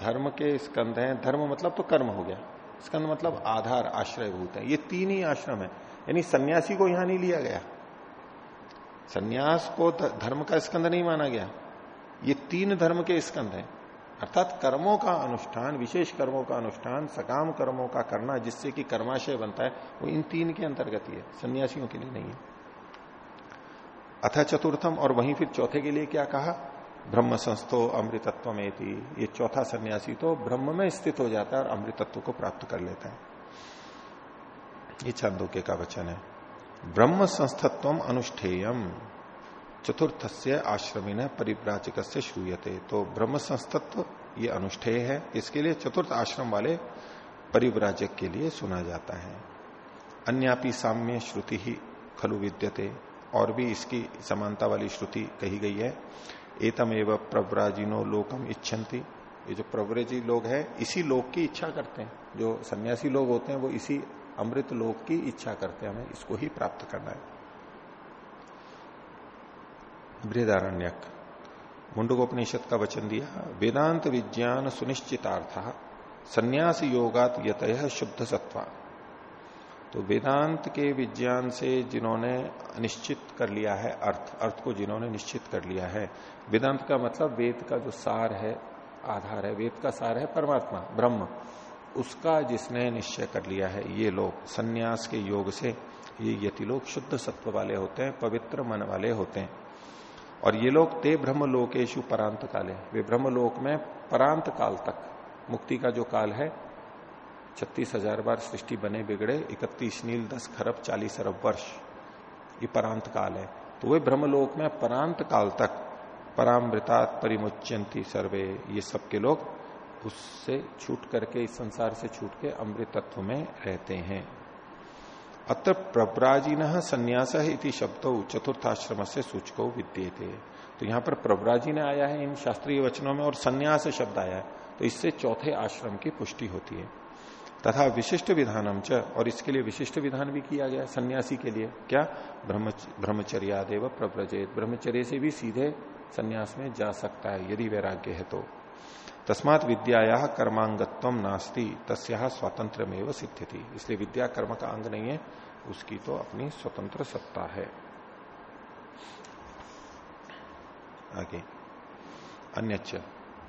धर्म के स्कंद हैं। धर्म मतलब तो कर्म हो गया। स्कंद मतलब आधार, आश्रयभूत है। ये तीन ही आश्रम है। यानी सन्यासी को यहाँ नहीं लिया गया। सन्यास को धर्म का स्कंद नहीं माना गया। ये तीन धर्म के स्कंद हैं। अर्थात कर्मों का अनुष्ठान, विशेष कर्मों का अनुष्ठान, सकाम कर्मों का करना जिससे कि कर्माशय बनता है, वो इन तीन के अंतर्गत ही है, सन्यासियों के लिए नहीं है। अथ चतुर्थम और वहीं फिर चौथे के लिए क्या कहा? ब्रह्म संस्थो अमृतत्व में ये चौथा सन्यासी तो ब्रह्म में स्थित हो जाता है और अमृतत्व को प्राप्त कर लेता है। ये चांदोक्य का वचन है। ब्रह्म संस्थत्व अनुष्ठेयम। चतुर्थ से आश्रमी न परिव्राजक से श्रूयते। तो ब्रह्म संस्तत्व ये अनुष्ठेय है, इसके लिए चतुर्थ आश्रम वाले परिव्राजक के लिए सुना जाता है। अन्यापि साम्य श्रुति ही खलु विद्यते, और भी इसकी समानता वाली श्रुति कही गई है। एतम एवं प्रव्राजिनो लोकम इच्छन्ति। ये जो प्रव्रजी लोग हैं, इसी लोक की इच्छा करते हैं। जो सन्यासी लोग होते हैं, वो इसी अमृत लोक की इच्छा करते हैं, हमें इसको ही प्राप्त करना है। बृहदारण्यक। मुंडकोपनिषद का वचन दिया, वेदांत विज्ञान सुनिश्चितार्थ, संन्यास योगात यत शुद्ध सत्वा तो वेदांत के विज्ञान से जिन्होंने निश्चित कर लिया है अर्थ अर्थ को जिन्होंने निश्चित कर लिया है, वेदांत का मतलब वेद का जो सार है, आधार है, वेद का सार है परमात्मा, ब्रह्म। उसका जिसने निश्चय कर लिया है, ये लोग, संन्यास के योग से, ये यति लोग शुद्ध सत्व वाले होते हैं, पवित्र मन वाले होते हैं। और ये लोग ते ब्रह्म लोकेशु परांत काले वे ब्रह्म लोक में परांत काल तक, मुक्ति का जो काल है, छत्तीस हज़ार बार सृष्टि बने, बिगड़े, इकतीस नील, दस खरब, चालीस अरब वर्ष, ये परांत काल है। तो वे ब्रह्मलोक में परांत काल तक परामृतात परिमुच्यंती सर्वे। ये सबके लोग उससे छूट करके, इस संसार से छूट के अमृत तत्व में रहते हैं। अत्र प्रव्राजीन संन्यास इति शब्द चतुर्थाश्रम से सूचको विद्ये थे तो यहाँ पर प्रव्राजीन आया है इन शास्त्रीय वचनों में और संन्यास शब्द आया है। तो इससे चौथे आश्रम की पुष्टि होती है। तथा विशिष्ट विधानम च, और इसके लिए विशिष्ट विधान भी किया गया सन्यासी के लिए। क्या? ब्रह्मचर्यादेव प्रव्रजेत। ब्रह्मचर्य से भी सीधे संन्यास में जा सकता है, यदि वैराग्य है तो। तस्मात विद्या विद्याया कर्मांगत्व नास्ती, तस्या स्वातंत्र में वो सिद्ध थी इसलिए विद्या कर्म का अंग नहीं है, उसकी तो अपनी स्वतंत्र सत्ता है। आगे। अन्य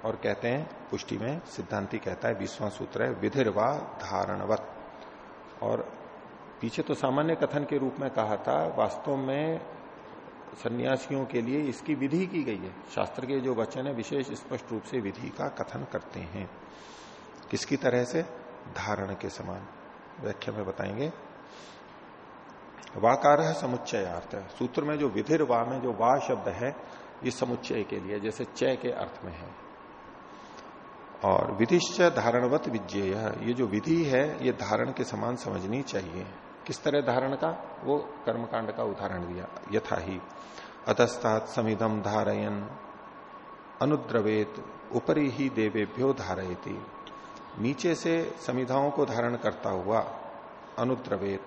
और कहते हैं, पुष्टि में सिद्धांति कहता है, विश्वा सूत्र है, विधिर्वा धारणवत। और पीछे तो सामान्य कथन के रूप में कहा था, वास्तव में सन्यासियों के लिए इसकी विधि की गई है। शास्त्र के जो वचन है, विशेष स्पष्ट रूप से विधि का कथन करते हैं। किसकी तरह से? धारण के समान। व्याख्या में बताएँगे। वाकार है समुच्चयार्थ। सूत्र में जो विधिर वा में जो वा शब्द है, ये समुच्चय के लिए, जैसे चय के अर्थ में है। और विधिश्च धारणवत विज्ञेय। ये जो विधि है, ये धारण के समान समझनी चाहिए। किस तरह धारण का? वो कर्मकांड का उदाहरण दिया, यथा ही। अतस्तात समिदम धारयन। अनुद्रवेत। उपरी ही देवेभ्यो धारयती। नीचे से समिधाओं को धारण करता हुआ अनुद्रवेत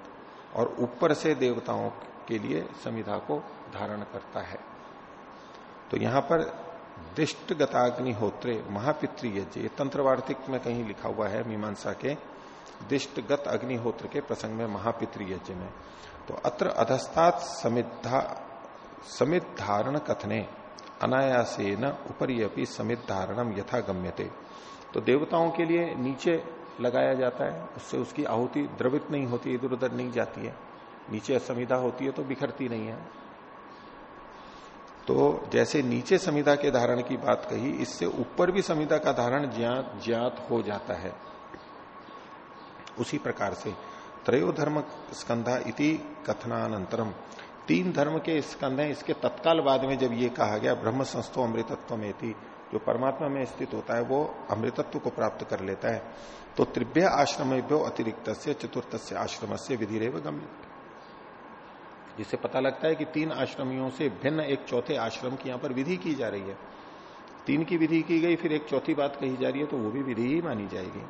और ऊपर से देवताओं के लिए समिधा को धारण करता है। तो यहाँ पर दिष्ट गताग्निहोत्रे महापितृ यज्ञ तंत्रवार्तिक में कहीं लिखा हुआ है मीमांसा के दिष्ट दिष्टगत अग्निहोत्र के प्रसंग में महापितृ यज्ञ में। तो अत्र अधस्तात समिद्धा समित धारण कथने अनायासे न उपरी अपनी समित धारणम यथा गम्यते तो देवताओं के लिए नीचे लगाया जाता है, उससे उसकी आहुति द्रवित नहीं होती, इधर उधर नहीं जाती है। नीचे असमिधा होती है तो बिखरती नहीं है। तो जैसे नीचे संविधा के धारण की बात कही, इससे ऊपर भी संविधा का धारण ज्ञात ज्ञात हो जाता है। उसी प्रकार से त्रयो धर्म स्कंधा इति कथनानंतरम। तीन धर्म के स्कंध हैं, इसके तत्काल बाद में जब ये कहा गया, ब्रह्म संस्थो अमृतत्व में थी जो परमात्मा में स्थित होता है, वो अमृतत्व को प्राप्त कर लेता है। तो त्रिभ्य आश्रम अतिरिक्त से चतुर्थ से आश्रम से विधि रेव गम्य जिससे पता लगता है कि तीन आश्रमियों से भिन्न एक चौथे आश्रम की यहाँ पर विधि की जा रही है। तीन की विधि की गई, फिर एक चौथी बात कही जा रही है तो वो भी विधि ही मानी जाएगी।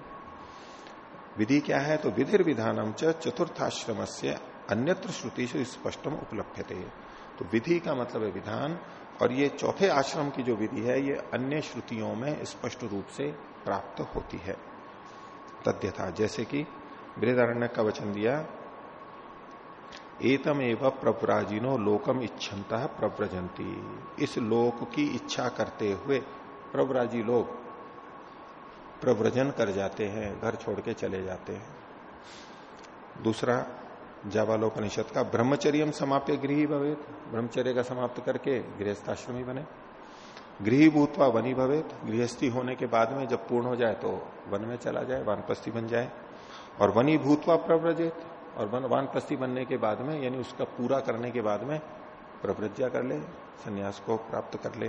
विधि क्या है? तो विधिर विधानम च चतुर्थाश्रम से अन्यत्र श्रुति से स्पष्टम उपलब्ध थे तो विधि का मतलब है विधान और ये चौथे आश्रम की जो विधि है, ये अन्य श्रुतियों में स्पष्ट रूप से प्राप्त होती है। तद्यथा, जैसे कि बृहदारण्य का वचन दिया एतम एवं प्रव्राजिनो लोकम इच्छनता प्रव्रजंती इस लोक की इच्छा करते हुए प्रव्राजी लोग प्रव्रजन कर जाते हैं, घर छोड़ के चले जाते हैं। दूसरा जावालोपनिषद का ब्रह्मचर्य समाप्य गृह भवेत। ब्रह्मचर्य का समाप्त करके गृहस्थाश्रमी बने। गृह भूतवा वनी भवेत। गृहस्थी होने के बाद में जब पूर्ण हो जाए तो वन में चला जाए, वानप्रस्थी बन जाए। और वनी भूतवा प्रव्रजित। और वन वानप्रस्थी बनने के बाद में, यानी उसका पूरा करने के बाद में प्रव्रज्या कर ले। संन्यास को प्राप्त कर ले।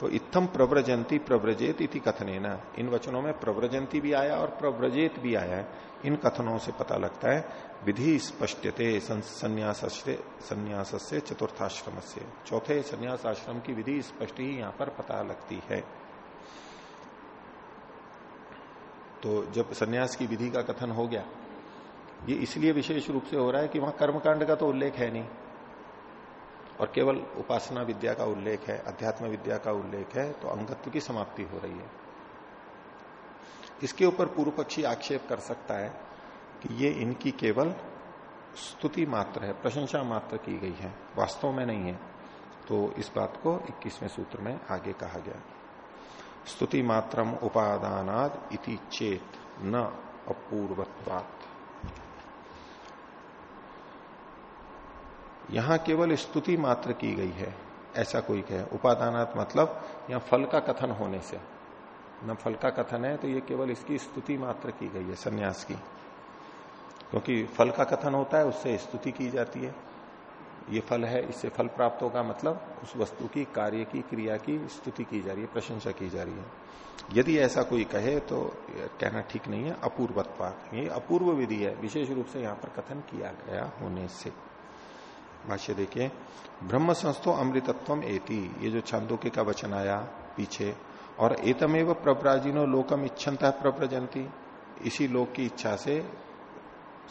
तो इत्थम प्रव्रजंती प्रव्रजेत इति कथने न इन वचनों में प्रव्रजंती भी आया और प्रव्रजेत भी आया है। इन कथनों से पता लगता है, विधि स्पष्टते संन्यास से चतुर्थाश्रम से चौथे संन्यास आश्रम की विधि स्पष्ट ही यहाँ पर पता लगती है। तो जब संन्यास की विधि का कथन हो गया, ये इसलिए विशेष रूप से हो रहा है कि वहाँ कर्मकांड का तो उल्लेख है नहीं। और केवल उपासना विद्या का उल्लेख है, अध्यात्म विद्या का उल्लेख है तो अंगत्व की समाप्ति हो रही है। इसके ऊपर पूर्व पक्षी आक्षेप कर सकता है कि ये इनकी केवल स्तुति मात्र है, प्रशंसा मात्र की गई है, वास्तव में नहीं है। तो इस बात को 21वें सूत्र में आगे कहा गया। स्तुति मात्रम उपादानाद इति चेत न अपूर्वत्वात। यहाँ केवल स्तुति मात्र की गई है, ऐसा कोई कहे। उपादानात मतलब यहाँ फल का कथन होने से। न फल का कथन है तो ये केवल इसकी स्तुति मात्र की गई है, सन्यास की। क्योंकि फल का कथन होता है, उससे स्तुति की जाती है। ये फल है, इससे फल प्राप्त होगा मतलब उस वस्तु की, कार्य की, क्रिया की स्तुति की जा रही है, प्रशंसा की जा रही है। यदि ऐसा कोई कहे तो कहना ठीक नहीं है, अपूर्वत्वात। ये अपूर्व विधि है, विशेष रूप से यहाँ पर कथन किया गया होने से। भाष्य देखिए ब्रह्म संस्थो अमृतत्व एति। ये जो छांदोके का वचन आया पीछे, और एतमेव प्रप्राजीनो लोकम इच्छनता प्रव्रजंती इसी लोक की इच्छा से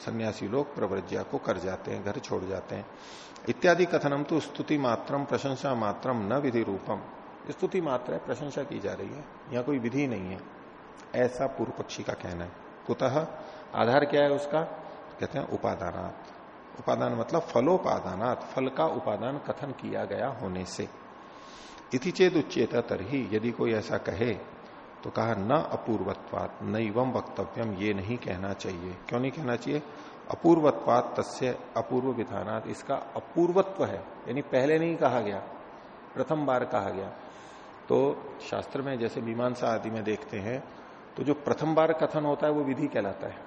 सन्यासी लोग प्रव्रज्ञा को कर जाते हैं, घर छोड़ जाते हैं। इत्यादि कथनम तो स्तुति मात्रम, प्रशंसा मात्रम, न विधि रूपम। स्तुति मात्र है, प्रशंसा की जा रही है। यहाँ कोई विधि नहीं है। ऐसा पूर्व पक्षी का कहना है। कुतः आधार क्या है उसका? कहते हैं उपादानात्। उपादान मतलब फलोपादानात, फल का उपादान कथन किया गया होने से। इति चेत उच्चेत तरही, यदि कोई ऐसा कहे तो कहा, न अपूर्वत्वात नैवम वक्तव्यम ये नहीं कहना चाहिए। क्यों नहीं कहना चाहिए? अपूर्वत्वात तस्य अपूर्व विधानात इसका अपूर्वत्व है। यानी पहले नहीं कहा गया, प्रथम बार कहा गया। तो शास्त्र में जैसे मीमांसा आदि में देखते हैं तो जो प्रथम बार कथन होता है, वो विधि कहलाता है।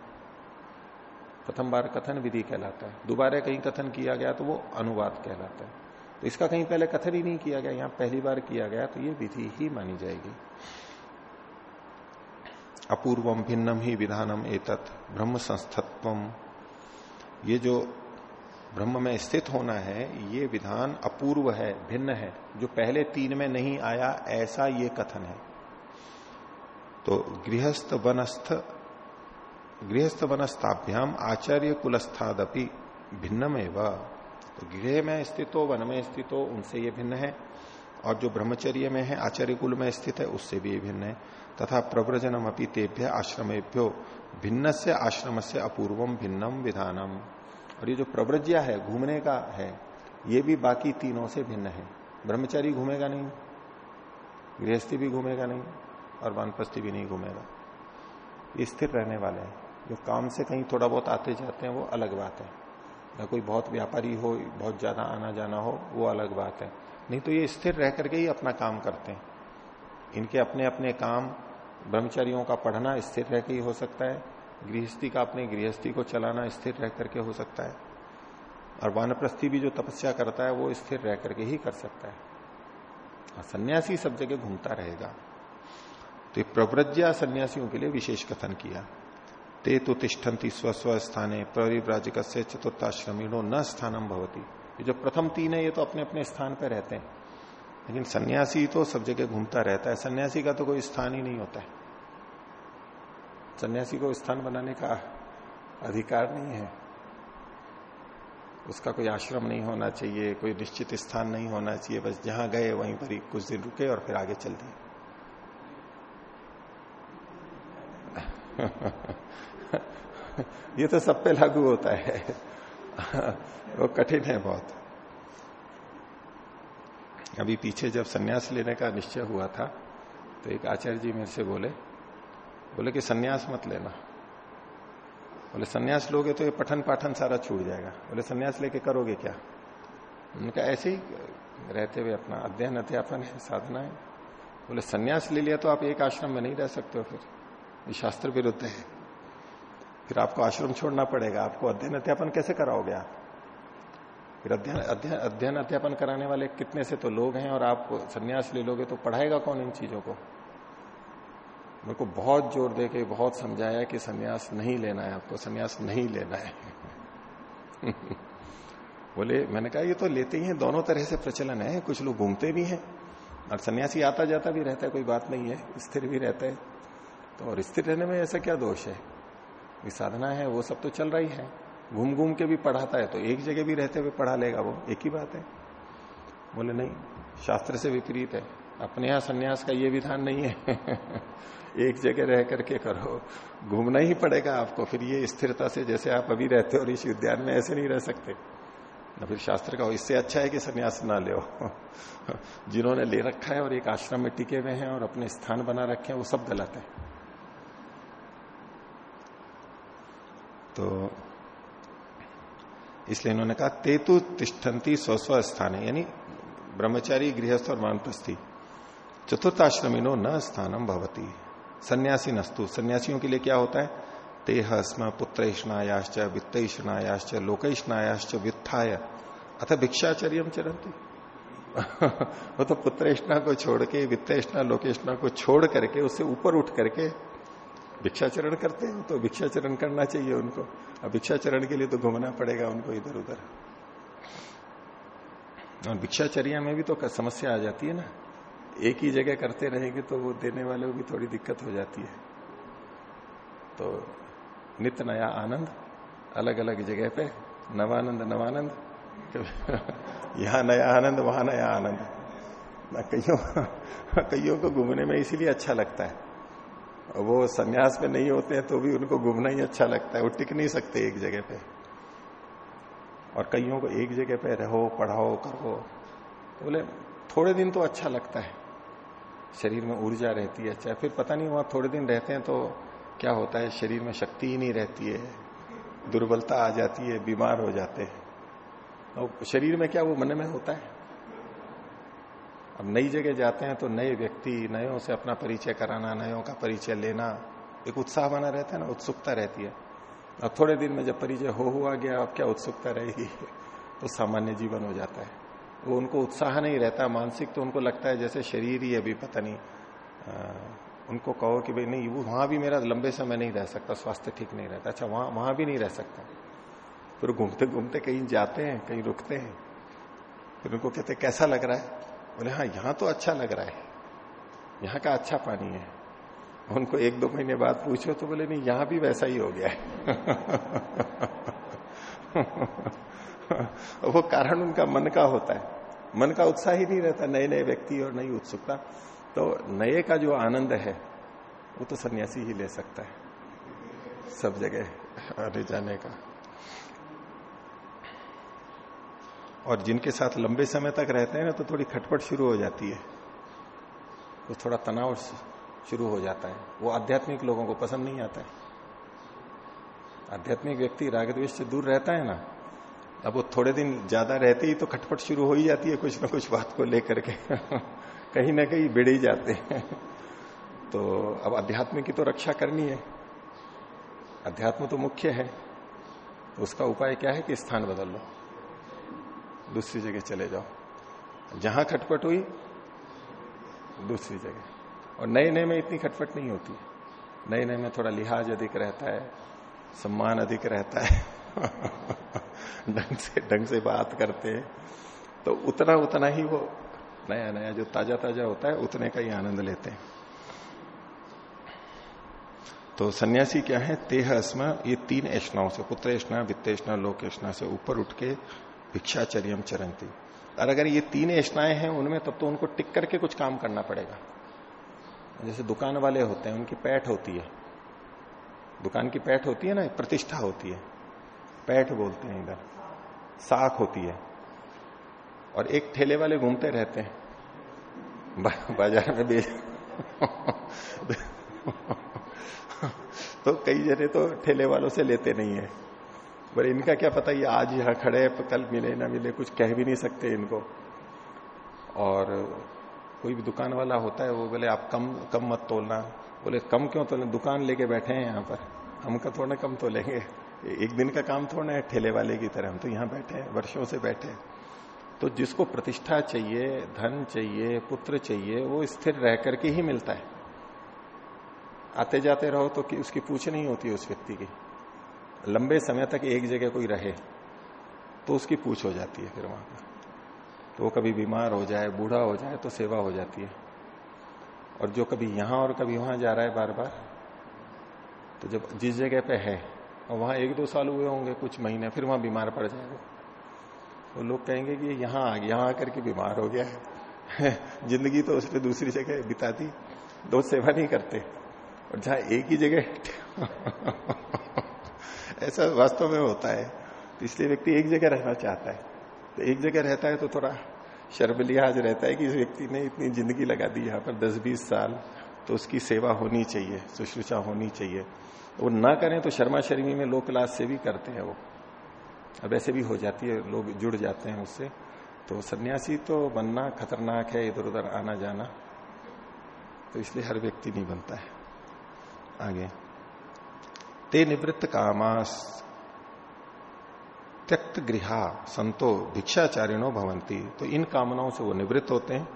प्रथम बार कथन विधि कहलाता है। दोबारा कहीं कथन किया गया तो वो अनुवाद कहलाता है। तो इसका कहीं पहले कथन ही नहीं किया गया, यहाँ पहली बार किया गया तो ये विधि ही मानी जाएगी। अपूर्वम भिन्नम ही विधानम एतत् ब्रह्म संस्थत्वम। ये जो ब्रह्म में स्थित होना है, ये विधान अपूर्व है, भिन्न है। जो पहले तीन में नहीं आया, ऐसा ये कथन है। तो गृहस्थ, वनस्थ गृहस्थ वनस्थाभ्याम आचार्य कुलस्थादपि भिन्नम तो गृह में स्थित हो वन में स्थित हो उनसे ये भिन्न है। और जो ब्रह्मचर्य में है आचार्य कुल में स्थित है, उससे भी ये भिन्न है। तथा प्रव्रजनम अपनी तेभ्य आश्रमेभ्यो भिन्न से आश्रम से अपूर्वम भिन्नम विधानम। और ये जो प्रव्रज्या है, घूमने का है, ये भी बाकी तीनों से भिन्न है। ब्रह्मचारी घूमेगा नहीं, गृहस्थी भी घूमेगा नहीं, और वानप्रस्थी भी नहीं घूमेगा। ये स्थिर रहने वाले हैं। जो काम से कहीं थोड़ा बहुत आते जाते हैं, वो अलग बात है। या कोई बहुत व्यापारी हो, बहुत ज़्यादा आना जाना हो, वो अलग बात है। नहीं तो ये स्थिर रह करके ही अपना काम करते हैं। इनके अपने अपने काम, ब्रह्मचारियों का पढ़ना स्थिर रह के ही हो सकता है, गृहस्थी का अपने गृहस्थी को चलाना स्थिर रह करके हो सकता है। और वानप्रस्थी भी जो तपस्या करता है, वो स्थिर रह करके ही कर सकता है। और सन्यासी सब जगह घूमता रहेगा। तो प्रव्रज्या सन्यासियों के लिए विशेष कथन किया। ते तो तिष्ठन्ति स्व स्व स्थाने परिव्राजक से चतुर्थाश्रमीणो न स्थानम भवती। ये जो प्रथम तीन है, ये तो अपने अपने स्थान पर रहते हैं। लेकिन सन्यासी तो सब जगह घूमता रहता है। सन्यासी का तो कोई स्थान ही नहीं होता है। सन्यासी को स्थान बनाने का अधिकार नहीं है। उसका कोई आश्रम नहीं होना चाहिए, कोई निश्चित स्थान नहीं होना चाहिए। बस जहाँ गए, वहीं पर ही कुछ दिन रुके और फिर आगे चल दिए। [laughs] ये तो सब पे लागू होता है। [laughs] वो कठिन है बहुत। अभी पीछे जब सन्यास लेने का निश्चय हुआ था तो एक आचार्य जी मेरे से बोले बोले कि सन्यास मत लेना। बोले, सन्यास लोगे तो ये पठन पाठन सारा छूट जाएगा। बोले, सन्यास लेके करोगे क्या? उनका ऐसे ही रहते हुए अपना अध्ययन, अध्यापन है, साधना है। बोले, सन्यास ले लिया तो आप एक आश्रम में नहीं रह सकते हो फिर। ये शास्त्र विरुद्ध है। फिर आपको आश्रम छोड़ना पड़ेगा, आपको अध्ययन अध्यापन कैसे कराओगे आप? फिर अध्ययन अध्ययन अध्यापन कराने वाले कितने से तो लोग हैं और आप संन्यास ले लोगे तो पढ़ाएगा कौन इन चीज़ों को? मेरे को बहुत ज़ोर दे के, बहुत समझाया कि सन्यास नहीं लेना है आपको सन्यास नहीं लेना है। [laughs] बोले, मैंने कहा, ये तो लेते ही हैं, दोनों तरह से प्रचलन है, कुछ लोग घूमते भी हैं, और सन्यासी आता जाता भी रहता है, कोई बात नहीं है, स्थिर भी रहता है। तो और स्थिर रहने में ऐसा क्या दोष है? साधना है, वो सब तो चल रही है। घूम घूम के भी पढ़ाता है तो एक जगह भी रहते हुए पढ़ा लेगा वो, एक ही बात है। बोले, नहीं, शास्त्र से विपरीत है। अपने यहाँ संन्यास का ये विधान नहीं है। [laughs] एक जगह रह करके करो। घूमना ही पड़ेगा आपको, फिर ये स्थिरता से जैसे आप अभी रहते हो ऋषि उद्यान में ऐसे नहीं रह सकते। न फिर शास्त्र का इससे अच्छा है कि संन्यास ना ले। [laughs] जिन्होंने ले रखा है और एक आश्रम में टिके हुए हैं और अपने स्थान बना रखे हैं, वो सब गलत है। तो इसलिए इन्होंने कहा, तेतु तिष्ठन्ति स्वस्व स्थान। यानी ब्रह्मचारी, गृहस्थ और मानप्रस्थी चतुर्थाश्रमीनो न स्थानम भवती। सन्यासी नस्तु। सन्यासियों के लिए क्या होता है? तेह स्म पुत्र स्नायाश्च वित्त स्नायाश्च लोक स्नायाश्च वित्थाय अथ भिक्षाचर्य चरंती [laughs] वो तो पुत्र को छोड़ के वित्त लोकेशना को छोड़ करके, उससे ऊपर उठ करके भिक्षाचरण करते हैं तो भिक्षाचरण करना चाहिए उनको। अब भिक्षाचरण के लिए तो घूमना पड़ेगा उनको इधर उधर। और भिक्षाचर्या में भी तो समस्या आ जाती है ना। एक ही जगह करते रहेंगे तो वो देने वाले को भी थोड़ी दिक्कत हो जाती है। तो नित्य नया आनंद अलग अलग जगह पे, नवानंद नवानंद। [laughs] यहाँ नया आनंद, वहाँ नया आनंद। कईयों [laughs] कईयों को घूमने में इसीलिए अच्छा लगता है। वो सन्यास में नहीं होते हैं तो भी उनको घूमना ही अच्छा लगता है। वो टिक नहीं सकते एक जगह पे। और कईयों को एक जगह पे रहो, पढ़ाओ, करो। तो बोले, थोड़े दिन तो अच्छा लगता है। शरीर में ऊर्जा रहती है अच्छा। फिर पता नहीं, वहाँ थोड़े दिन रहते हैं तो क्या होता है? शरीर में शक्ति ही नहीं रहती है। दुर्बलता आ जाती है, बीमार हो जाते हैं। और शरीर में क्या वो मन में होता है? अब नई जगह जाते हैं तो नए व्यक्ति नयों से अपना परिचय कराना नयों का परिचय लेना एक उत्साह बना रहता है ना उत्सुकता रहती है। अब थोड़े दिन में जब परिचय हो हुआ गया अब क्या उत्सुकता रहेगी? [laughs] तो सामान्य जीवन हो जाता है। वो उनको उत्साह नहीं रहता मानसिक तो उनको लगता है जैसे शरीर ही अभी पता नहीं आ, उनको कहो कि भाई नहीं वो वहाँ भी मेरा लंबे समय नहीं रह सकता स्वास्थ्य ठीक नहीं रहता। अच्छा वहाँ वहाँ भी नहीं रह सकता। फिर घूमते घूमते कहीं जाते हैं कहीं रुकते हैं। फिर उनको कहते कैसा लग रहा है? बोले हाँ यहाँ तो अच्छा लग रहा है। यहाँ का अच्छा पानी है। उनको एक दो महीने बाद पूछो तो बोले, नहीं, यहाँ भी वैसा ही हो गया है। [laughs] वो कारण उनका मन का होता है। मन का उत्साह ही नहीं रहता नए नए व्यक्ति और नई उत्सुकता। तो नए का जो आनंद है, वो तो सन्यासी ही ले सकता है, सब जगह आने जाने का। और जिनके साथ लंबे समय तक रहते हैं ना तो थोड़ी खटपट शुरू हो जाती है। तो थोड़ा तनाव शुरू हो जाता है। वो आध्यात्मिक लोगों को पसंद नहीं आता है। आध्यात्मिक व्यक्ति रागद्वेश से दूर रहता है ना, अब वो थोड़े दिन ज़्यादा रहते ही तो खटपट शुरू हो ही जाती है कुछ ना कुछ बात को लेकर के। [laughs] कहीं ना कहीं बिड़ ही जाते हैं। [laughs] तो अब अध्यात्म की तो रक्षा करनी है। अध्यात्म तो मुख्य है। तो उसका उपाय क्या है कि स्थान बदल लो। दूसरी जगह चले जाओ। जहाँ खटपट हुई, दूसरी जगह। और नए नए में इतनी खटपट नहीं होती। नए नए में थोड़ा लिहाज अधिक रहता है, सम्मान अधिक रहता है। [laughs] ढंग से ढंग से बात करते हैं। तो उतना उतना ही वो नया नया जो ताज़ा ताज़ा होता है, उतने का ही आनंद लेते हैं। तो सन्यासी क्या है? तेह अस्मा, ये तीन ऐष्णाओं से, पुत्र ऐष्णा वित्तेषणा लोक ऐष्णा से ऊपर उठ के भिक्षाचर्यम चरंती और अगर ये तीन ऐष्णाएँ हैं उनमें, तब तो उनको टिक करके कुछ काम करना पड़ेगा। जैसे दुकान वाले होते हैं, उनकी पैठ होती है। दुकान की पैठ होती है ना, प्रतिष्ठा होती है। पैठ बोलते हैं इधर। साख होती है। और एक ठेले वाले घूमते रहते हैं। बाज़ार में बेच [laughs] तो कई जने तो ठेले वालों से लेते नहीं है। पर इनका क्या पता ये आज यहाँ खड़े कल मिले, ना मिले, कुछ कह भी नहीं सकते इनको। और कोई भी दुकान वाला होता है, वो बोले, आप कम कम मत तोलना। बोले, कम क्यों तोले? दुकान लेके बैठे हैं यहाँ पर। हम का थोड़ा कम तोलेंगे। एक दिन का काम थोड़ा है, ठेले वाले की तरह। हम तो यहाँ बैठे हैं, वर्षों से बैठे हैं। तो जिसको प्रतिष्ठा चाहिए, धन चाहिए, पुत्र चाहिए, वो स्थिर रह करके ही मिलता है। आते जाते रहो तो कि उसकी पूछ नहीं होती उस व्यक्ति की। लंबे समय तक एक जगह कोई रहे तो उसकी पूछ हो जाती है फिर वहाँ पर। तो वो कभी बीमार हो जाए, बूढ़ा हो जाए तो सेवा हो जाती है। और जो कभी यहाँ और कभी वहाँ जा रहा है बार बार तो जब जिस जगह पे है, और वहाँ एक दो साल हुए होंगे, कुछ महीने, फिर वहाँ बीमार पड़ जाएगा। तो लोग कहेंगे कि यहाँ आ गया यहाँ आकर के बीमार हो गया है। [laughs] ज़िंदगी तो उसने दूसरी जगह बिता दी दो सेवा नहीं करते। और जहाँ एक ही जगह ऐसा वास्तव में होता है। तो इसलिए व्यक्ति एक जगह रहना चाहता है। तो एक जगह रहता है तो थोड़ा शर्म लिहाज रहता है कि इस व्यक्ति ने इतनी ज़िंदगी लगा दी यहाँ पर दस बीस साल तो उसकी सेवा होनी चाहिए, शुश्रूषा होनी चाहिए। वो ना करें तो शर्मा शर्मी में लोक लाज से भी करते हैं वो। अब ऐसे भी हो जाती है, लोग जुड़ जाते हैं उससे। तो सन्यासी तो बनना खतरनाक है, इधर उधर आना जाना। तो इसलिए हर व्यक्ति नहीं बनता है। आगे। ते निवृत्त कामास। त्यक्त गृहा संतो भिक्षाचारिणो भवंती तो इन कामनाओं से वो निवृत्त होते हैं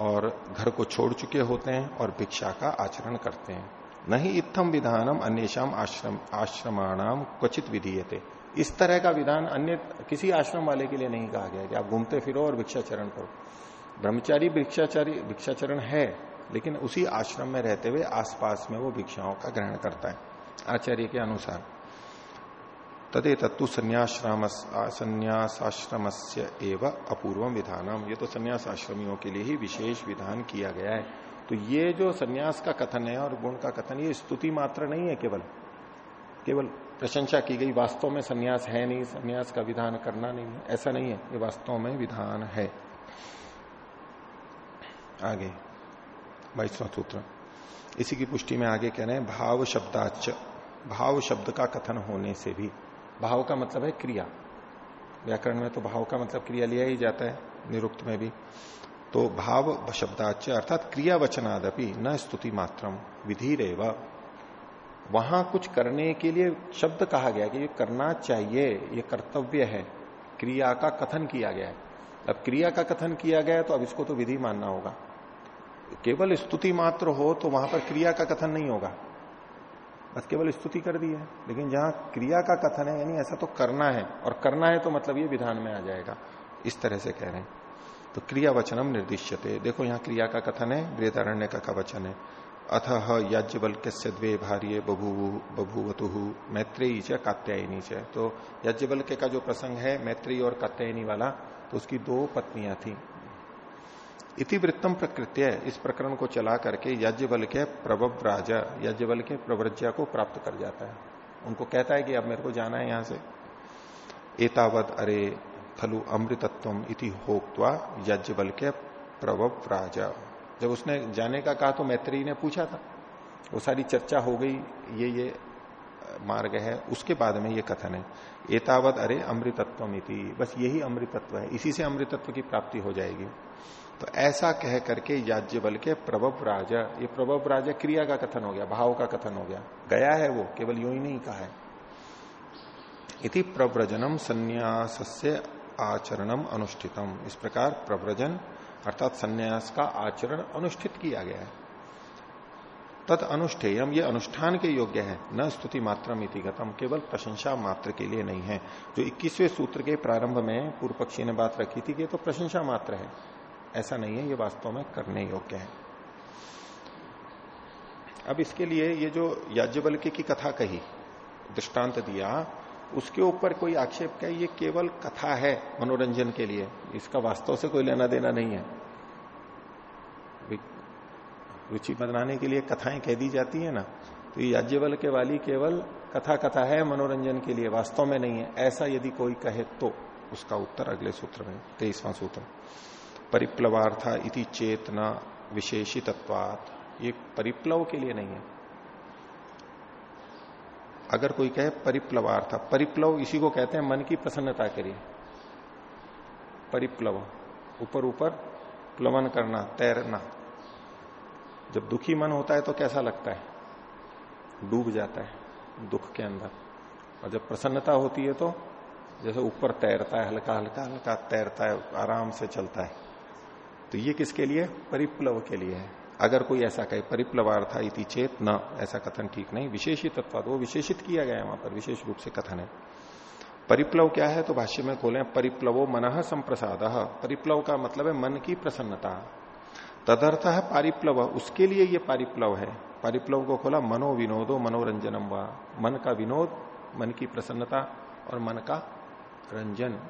और घर को छोड़ चुके होते हैं और भिक्षा का आचरण करते हैं। नहीं इत्थम विधानम अन्यम आश्रम आश्रमाणाम क्वचित विधीयते। इस तरह का विधान अन्य किसी आश्रम वाले के लिए नहीं कहा गया कि आप घूमते फिरो और भिक्षाचरण करो। ब्रह्मचारी भिक्षाचारी, भिक्षाचरण है, लेकिन उसी आश्रम में रहते हुए आसपास में वो भिक्षाओं का ग्रहण करता है। आचार्य के अनुसार। तदे तत्व संन्यासाश्रम से एवं अपूर्व विधानम। ये तो संन्यास आश्रमियों के लिए ही विशेष विधान किया गया है। तो ये जो संन्यास का कथन है और गुण का कथन, ये स्तुति मात्र नहीं है केवल। केवल प्रशंसा की गई, वास्तव में संन्यास है नहीं, संन्यास का विधान करना नहीं है। ऐसा नहीं है, ये वास्तव में विधान है। आगे, बाईसवा सूत्र। इसी की पुष्टि में आगे कह रहे हैं, भाव शब्दाच भाव शब्द का कथन होने से भी। भाव का मतलब है क्रिया। व्याकरण में तो भाव का मतलब क्रिया लिया ही जाता है, निरुक्त में भी। तो भाव शब्दाच अर्थात क्रिया वचनादपि न स्तुति मात्रम विधि रेव वहाँ कुछ करने के लिए शब्द कहा गया कि ये करना चाहिए, ये कर्तव्य है। क्रिया का कथन किया गया है। अब क्रिया का कथन किया गया है तो अब इसको तो विधि मानना होगा। केवल स्तुति मात्र हो तो वहाँ पर क्रिया का कथन नहीं होगा। बस केवल स्तुति कर दी है। लेकिन जहाँ क्रिया का कथन है, यानी ऐसा तो करना है। और करना है तो मतलब ये विधान में आ जाएगा। इस तरह से कह रहे हैं। तो क्रिया वचनम निर्दिश्यते। देखो यहाँ क्रिया का कथन है वृदारण्य का का वचन है। अथ याज्ञबल के द्वे भार्य बभू बभूवतु, मैत्रेयी च कात्यायनी च। तो याज्ञबल के का जो प्रसंग है, मैत्रेयी और कात्यायनी वाला तो उसकी दो पत्नियाँ थी। इतिवृत्तम प्रकृत्य, इस प्रकरण को चला करके यज्ञबल के प्रभव्राजा यज्ञबल के प्रव्रज्या को प्राप्त कर जाता है। उनको कहता है कि अब मेरे को जाना है यहाँ से। एतावत अरे खलु अमृतत्व इति होक्वा यज्ञबल के प्रभव्राजा जब उसने जाने का कहा तो मैत्री ने पूछा था। वो सारी चर्चा हो गई, ये ये मार्ग है। उसके बाद में ये कथन है। एतावत अरे अमृतत्व बस यही अमृतत्व है। इसी से अमृतत्व की प्राप्ति हो जाएगी। तो ऐसा कह करके याज्ञ बल के प्रभव राजा, ये प्रभव राजा क्रिया का कथन हो गया, भाव का कथन हो गया। गया है वो, केवल यू ही नहीं कहा है। इति प्रव्रजनम संन्यास से आचरणम अनुष्ठितम। इस प्रकार प्रव्रजन, अर्थात संन्यास का आचरण अनुष्ठित किया गया है। तद अनुष्ठेयम, ये अनुष्ठान के योग्य है। न स्तुति मात्र गतम, केवल प्रशंसा मात्र के लिए नहीं है। जो 21वें सूत्र के प्रारंभ में पूर्व पक्षी ने बात रखी थी कि तो प्रशंसा मात्र है। ऐसा नहीं है, ये वास्तव में करने योग्य है। अब इसके लिए ये जो याज्ञवल्क्य की कथा कही, दृष्टांत दिया, उसके ऊपर कोई आक्षेप क्या, ये केवल कथा है मनोरंजन के लिए? इसका वास्तव से कोई लेना देना नहीं है। रुचि बनाने के लिए कथाएँ कह दी जाती है ना तो ये याज्ञवल के वाली केवल कथा कथा है मनोरंजन के लिए, वास्तव में नहीं है। ऐसा यदि कोई कहे तो उसका उत्तर अगले सूत्र में, तेईसवां सूत्र। परिप्लवार्था इति चेतना विशेषित्वात ये परिप्लव के लिए नहीं है। अगर कोई कहे परिप्लवार्थ, परिप्लव इसी को कहते हैं, मन की प्रसन्नता के लिए। परिप्लव, ऊपर ऊपर प्लवन करना, तैरना। जब दुखी मन होता है तो कैसा लगता है? डूब जाता है दुख के अंदर। और जब प्रसन्नता होती है तो जैसे ऊपर तैरता है, हल्का हल्का हल्का तैरता है, आराम से चलता है। तो ये किसके लिए? परिप्लव के लिए है। अगर कोई ऐसा कहे, परिप्लवार्था इति चेत न, ऐसा कथन ठीक नहीं। विशेषित तत्व वो विशेषित किया गया है वहाँ पर, विशेष रूप से कथन है। परिप्लव क्या है? तो भाष्य में खोले, परिप्लवो मन संप्रसाद। परिप्लव का मतलब है मन की प्रसन्नता। तदर्थ है पारिप्लव, उसके लिए ये पारिप्लव है। पारिप्लव को खोला, मनो विनोदो मनोरंजनम व। मन का विनोद, मन की प्रसन्नता और मन का रंजन,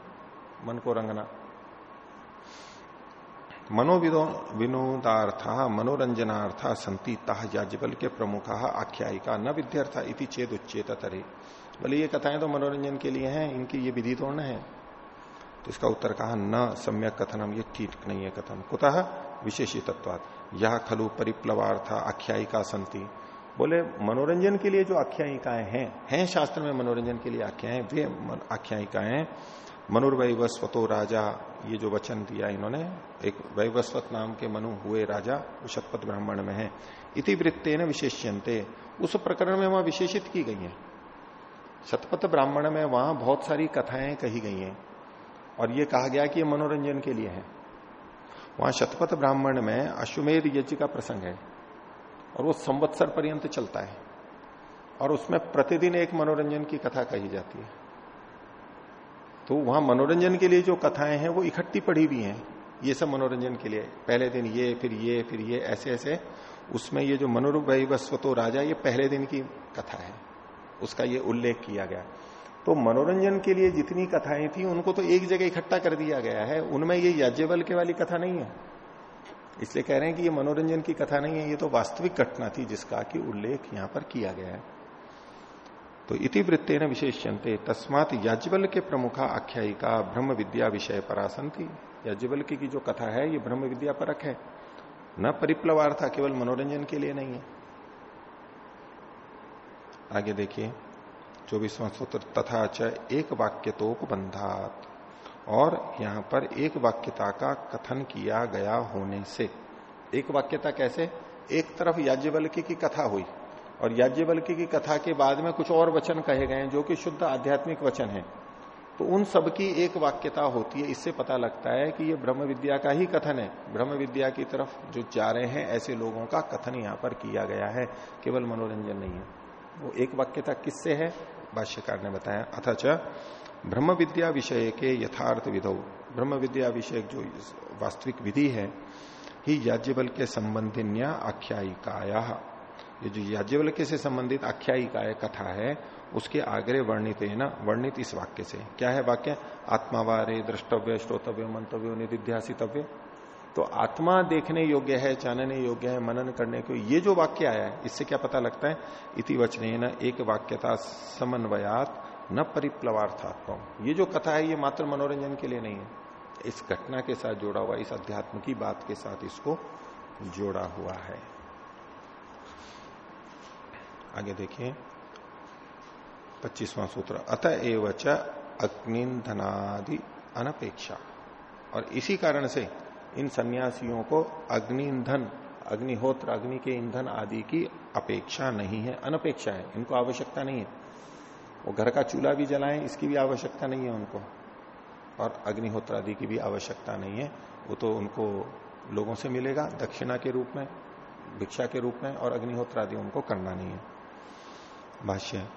मन को रंगना। मनोविदो विनोदार्थ, मनोरंजनार्थ संति ताह याजबल के प्रमुख आख्यायिका। न विद्यर्थ इति चेद उच्चेत तरे। बोले ये कथाएँ तो मनोरंजन के लिए हैं, इनकी ये विधि तो है। तो इसका उत्तर कहा, न, सम्यक कथनम, ये ठीक नहीं है कथन। कुतः? विशेषित्वाद यह खलु परिप्लवार्थ आख्यायिका संति बोले, मनोरंजन के लिए जो आख्यायिकाएँ हैं हैं शास्त्र में मनोरंजन के लिए आख्याएँ वे आख्यायिकाएँ मनुर्वैवस्वतो राजा, ये जो वचन दिया इन्होंने, एक वैवस्वत नाम के मनु हुए राजा शतपथ ब्राह्मण में है। इति वृत्ते न विशेष्यंते उस प्रकरण में वहाँ विशेषित की गई है। शतपथ ब्राह्मण में वहाँ बहुत सारी कथाएँ कही गई हैं। और ये कहा गया कि ये मनोरंजन के लिए है। वहाँ शतपथ ब्राह्मण में अश्वमेध यज्ञ का प्रसंग है। और वो संवत्सर पर्यंत चलता है। और उसमें प्रतिदिन एक मनोरंजन की कथा कही जाती है। तो वहाँ मनोरंजन के लिए जो कथाएँ हैं, वो इकट्ठी पढ़ी हुई हैं। ये सब मनोरंजन के लिए। पहले दिन ये, फिर ये फिर ये, ऐसे ऐसे। उसमें ये जो मनोरूपस्वतो राजा, ये पहले दिन की कथा है। उसका ये उल्लेख किया गया। तो मनोरंजन के लिए जितनी कथाएँ थी, उनको तो एक जगह इकट्ठा कर दिया गया है। उनमें ये याज्ञबल के वाली कथा नहीं है। इसलिए कह रहे हैं कि ये मनोरंजन की कथा नहीं है, ये तो वास्तविक घटना थी जिसका कि उल्लेख यहाँ पर किया गया है। तो इति वृत्ते न विशेष्यंते तस्मात याज्ञवल के प्रमुखा आख्यायिका ब्रह्म विद्या विषय पर आसन थी याज्ञवल की जो कथा है, ये ब्रह्म विद्या परक है। न परिप्लवार्था, केवल मनोरंजन के लिए नहीं है। आगे देखिए चौबीसवां सूत्र, तथा च एक वाक्य तो उपबंधात और यहाँ पर एक वाक्यता का कथन किया गया होने से। एक वाक्यता कैसे? एक तरफ़ याज्ञवल्क्य की कथा हुई। और याज्ञवल्क्य की कथा के बाद में कुछ और वचन कहे गए हैं, जो कि शुद्ध आध्यात्मिक वचन है। तो उन सब की एक वाक्यता होती है, इससे पता लगता है कि ये ब्रह्म विद्या का ही कथन है। ब्रह्म विद्या की तरफ़ जो जा रहे हैं, ऐसे लोगों का कथन यहाँ पर किया गया है, केवल मनोरंजन नहीं है। वो एक वाक्यता किससे है? भाष्यकार ने बताया। अथच ब्रह्म विद्या विषय के यथार्थ विधो। ब्रह्म विद्या विषय जो वास्तविक विधि है, ही याज्ञबल के संबंधिन्या आख्यायिकाया। ये जो याज्ञवल्क्य से संबंधित आख्यायिका है, कथा है, उसके आग्रे वर्णित है ना, वर्णित इस वाक्य से। क्या है वाक्य? आत्मावारे द्रष्टव्य, श्रोतव्य, मंतव्य, निधिध्यासितव्य। तो आत्मा देखने योग्य है, जानने योग्य है, मनन करने को, ये जो वाक्य आया है, इससे क्या पता लगता है? इति वचने न एक वाक्यता समन्वयात न परिप्लवार्थात्म। ये जो कथा है, ये मात्र मनोरंजन के लिए नहीं है। इस घटना के साथ जोड़ा हुआ, इस अध्यात्म की बात के साथ इसको जोड़ा हुआ है। आगे देखिए। पच्चीसवां सूत्र, अतः एवच अग्निधनादि अनपेक्षा। और इसी कारण से इन सन्यासियों को अग्नि ईंधन अग्निहोत्र, अग्नि के ईंधन आदि की अपेक्षा नहीं है, अनपेक्षा है, इनको आवश्यकता नहीं है। वो घर का चूल्हा भी जलाएँ, इसकी भी आवश्यकता नहीं है उनको। और अग्निहोत्र आदि की भी आवश्यकता नहीं है, वो तो उनको लोगों से मिलेगा, दक्षिणा के रूप में, भिक्षा के रूप में, और अग्निहोत्र आदि उनको करना नहीं है। भाष्य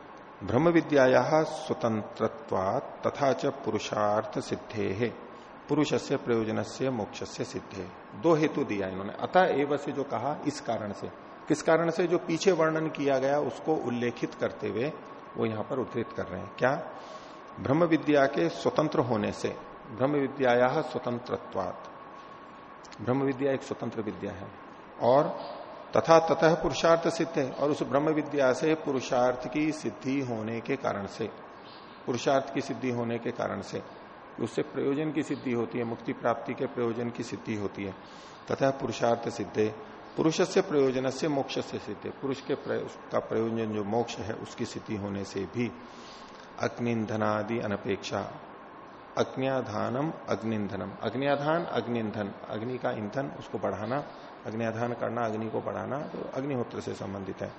ब्रह्म विद्या स्वतंत्र तथा च पुरुषार्थ सिद्धे है पुरुष से प्रयोजन से मोक्ष से सिद्धे। दो हेतु दिया इन्होंने। अतः एवं से जो कहा, इस कारण से। किस कारण से? जो पीछे वर्णन किया गया, उसको उल्लेखित करते हुए वो यहाँ पर उद्धृत कर रहे हैं। क्या? ब्रह्म विद्या के स्वतंत्र होने से। ब्रह्म विद्या स्वतंत्रत्वात। ब्रह्म विद्या एक स्वतंत्र विद्या है। और तथा ततः पुरुषार्थ सिद्ध है और उस ब्रह्म विद्या से पुरुषार्थ की सिद्धि होने के कारण से, पुरुषार्थ की सिद्धि होने के कारण से उससे प्रयोजन की सिद्धि होती है, मुक्ति प्राप्ति के प्रयोजन की सिद्धि होती है। तथा पुरुषार्थ सिद्धे पुरुष से प्रयोजन से मोक्ष से सिद्धे पुरुष के का प्रयोजन जो मोक्ष है, उसकी सिद्धि होने से भी अग्निधनादि अनपेक्षा, अग्नियाधानम अग्निधनम। अग्नियाधान, अग्निधन, अग्नि का ईंधन, उसको बढ़ाना अग्नियाधान करना, अग्नि को बढ़ाना तो अग्निहोत्र से संबंधित है।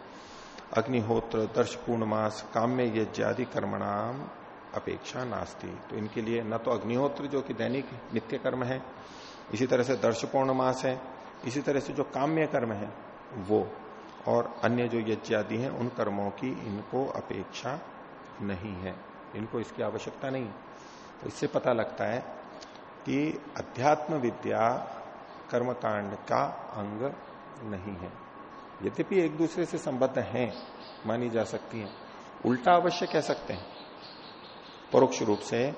अग्निहोत्र दर्श पूर्ण पूर्णमास काम्य यज्ञादि कर्मणाम अपेक्षा नास्ती। तो इनके लिए न तो अग्निहोत्र जो कि दैनिक नित्य कर्म है, इसी तरह से दर्श पूर्णमास है, इसी तरह से जो काम्य कर्म है, वो और अन्य जो यज्ञादि हैं, उन कर्मों की इनको अपेक्षा नहीं है। इनको इसकी आवश्यकता नहीं। तो इससे पता लगता है कि अध्यात्म विद्या कर्मकांड का अंग नहीं है। यद्यपि एक दूसरे से संबद्ध हैं, मानी जा सकती हैं। उल्टा अवश्य कह सकते हैं। परोक्ष रूप से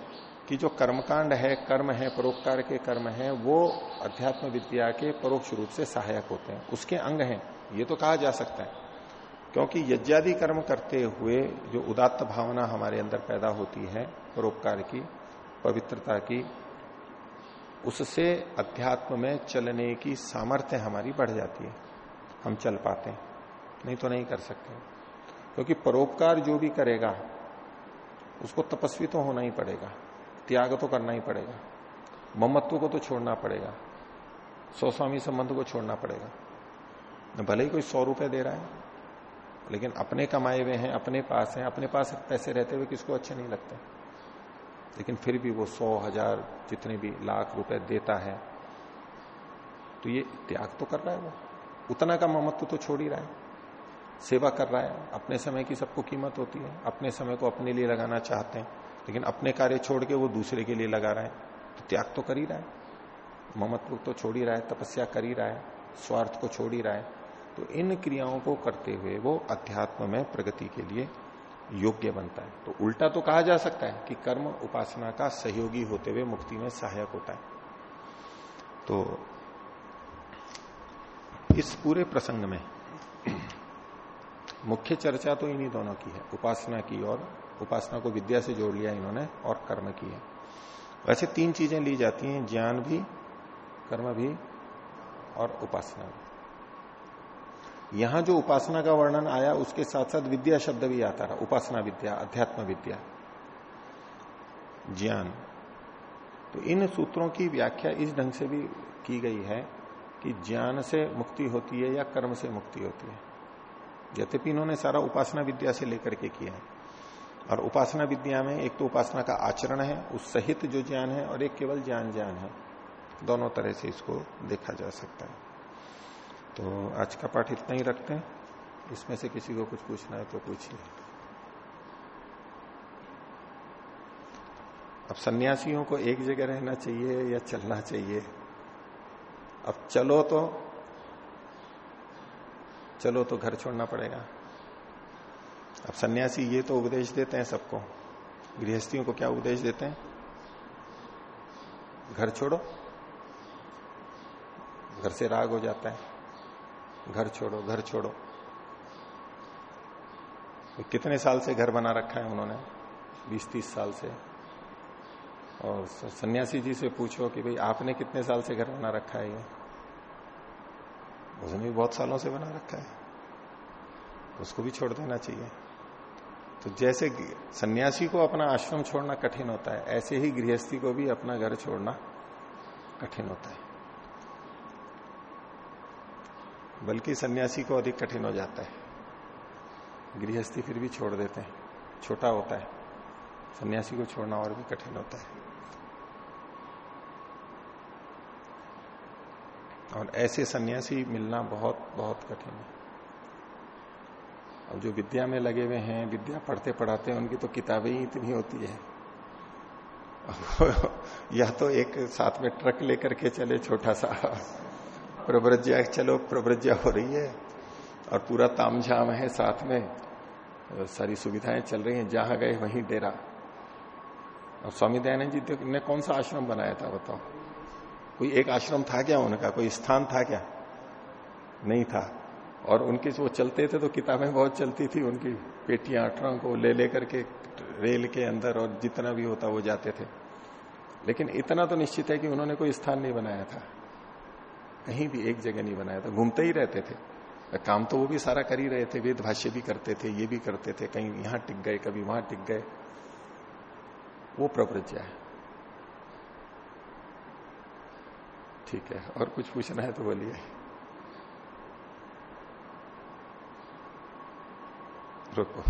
कि जो कर्मकांड है, कर्म है, परोपकार के कर्म है, वो अध्यात्म विद्या के परोक्ष रूप से सहायक होते हैं। उसके अंग हैं। ये तो कहा जा सकता है। क्योंकि यज्ञादि कर्म करते हुए जो उदात्त भावना हमारे अंदर पैदा होती है, परोपकार की, पवित्रता की उससे अध्यात्म में चलने की सामर्थ्य हमारी बढ़ जाती है। हम चल पाते हैं। नहीं तो नहीं कर सकते। क्योंकि परोपकार जो भी करेगा, उसको तपस्वी तो होना ही पड़ेगा। त्याग तो करना ही पड़ेगा। ममत्व को तो छोड़ना पड़ेगा। सौ स्वामी संबंध को छोड़ना पड़ेगा। भले ही कोई सौ रुपए दे रहा है, लेकिन अपने कमाए हुए हैं, अपने पास हैं, अपने पास पैसे रहते हुए किसको अच्छे नहीं लगते? लेकिन फिर भी वो सौ हज़ार जितने भी लाख रुपए देता है तो ये त्याग तो कर रहा है वो। उतना का ममत्व तो छोड़ ही रहा है। सेवा कर रहा है। अपने समय की सबको कीमत होती है। अपने समय को अपने लिए लगाना चाहते हैं, लेकिन अपने कार्य छोड़ के वो दूसरे के लिए लगा रहे हैं। तो त्याग तो कर ही रहा है। ममत्व तो छोड़ ही रहा है, तपस्या कर ही रहा है, स्वार्थ को छोड़ ही रहा है। तो इन क्रियाओं को करते हुए वो अध्यात्म में प्रगति के लिए योग्य बनता है। तो उल्टा तो कहा जा सकता है कि कर्म उपासना का सहयोगी होते हुए मुक्ति में सहायक होता है। तो इस पूरे प्रसंग में मुख्य चर्चा तो इन्हीं दोनों की है। उपासना की और उपासना को विद्या से जोड़ लिया इन्होंने और कर्म की है। वैसे तीन चीज़ें ली जाती हैं, ज्ञान भी, कर्म भी और उपासना भी। यहाँ जो उपासना का वर्णन आया, उसके साथ साथ विद्या शब्द भी आता रहा। उपासना विद्या, अध्यात्म विद्या, ज्ञान। तो इन सूत्रों की व्याख्या इस ढंग से भी की गई है कि ज्ञान से मुक्ति होती है या कर्म से मुक्ति होती है। यद्यपि इन्होंने सारा उपासना विद्या से लेकर के किया है। और उपासना विद्या में एक तो उपासना का आचरण है, उस सहित जो ज्ञान है, और एक केवल ज्ञान ज्ञान है। दोनों तरह से इसको देखा जा सकता है। तो आज का पाठ इतना ही रखते हैं। इसमें से किसी को कुछ पूछना है तो पूछिए। अब सन्यासियों को एक जगह रहना चाहिए या चलना चाहिए? अब चलो तो चलो तो घर छोड़ना पड़ेगा। अब सन्यासी ये तो उपदेश देते हैं सबको। गृहस्थियों को क्या उपदेश देते हैं? घर छोड़ो। घर से राग हो जाता है। घर छोड़ो घर छोड़ो। तो कितने साल से घर बना रखा है उन्होंने? बीस तीस साल से। और सन्यासी जी से पूछो कि भाई, आपने कितने साल से घर बना रखा है ये? उसने भी बहुत सालों से बना रखा है। उसको भी छोड़ देना चाहिए। तो जैसे सन्यासी को अपना आश्रम छोड़ना कठिन होता है, ऐसे ही गृहस्थी को भी अपना घर छोड़ना कठिन होता है। बल्कि सन्यासी को अधिक कठिन हो जाता है। गृहस्थी फिर भी छोड़ देते हैं। छोटा होता है। सन्यासी को छोड़ना और भी कठिन होता है। और ऐसे सन्यासी मिलना बहुत बहुत कठिन है। और जो विद्या में लगे हुए हैं, विद्या पढ़ते पढ़ाते हैं, उनकी तो किताबें ही इतनी होती है। [laughs] या तो एक साथ में ट्रक लेकर के चले छोटा सा। प्रव्रज्या चलो प्रव्रज्या हो रही है और पूरा तामझाम है साथ में। सारी सुविधाएँ चल रही हैं, जहाँ गए वहीं डेरा। और स्वामी दयानंद जी ने कौन सा आश्रम बनाया था बताओ? कोई एक आश्रम था क्या उनका? कोई स्थान था क्या? नहीं था। और उनके वो चलते थे तो किताबें बहुत चलती थी, उनकी पेटियाँ, ट्रंक को ले लेकर के रेल के अंदर और जितना भी होता वो जाते थे। लेकिन इतना तो निश्चित है कि उन्होंने कोई स्थान नहीं बनाया था। कहीं भी एक जगह नहीं बनाया था, घूमते ही रहते थे। काम तो वो भी सारा कर ही रहे थे, वेद भाष्य भी करते थे, ये भी करते थे, कहीं यहाँ टिक गए, कभी वहाँ टिक गए। वो प्रवृत्या है। ठीक है, और कुछ पूछना है तो बोलिए। रुको।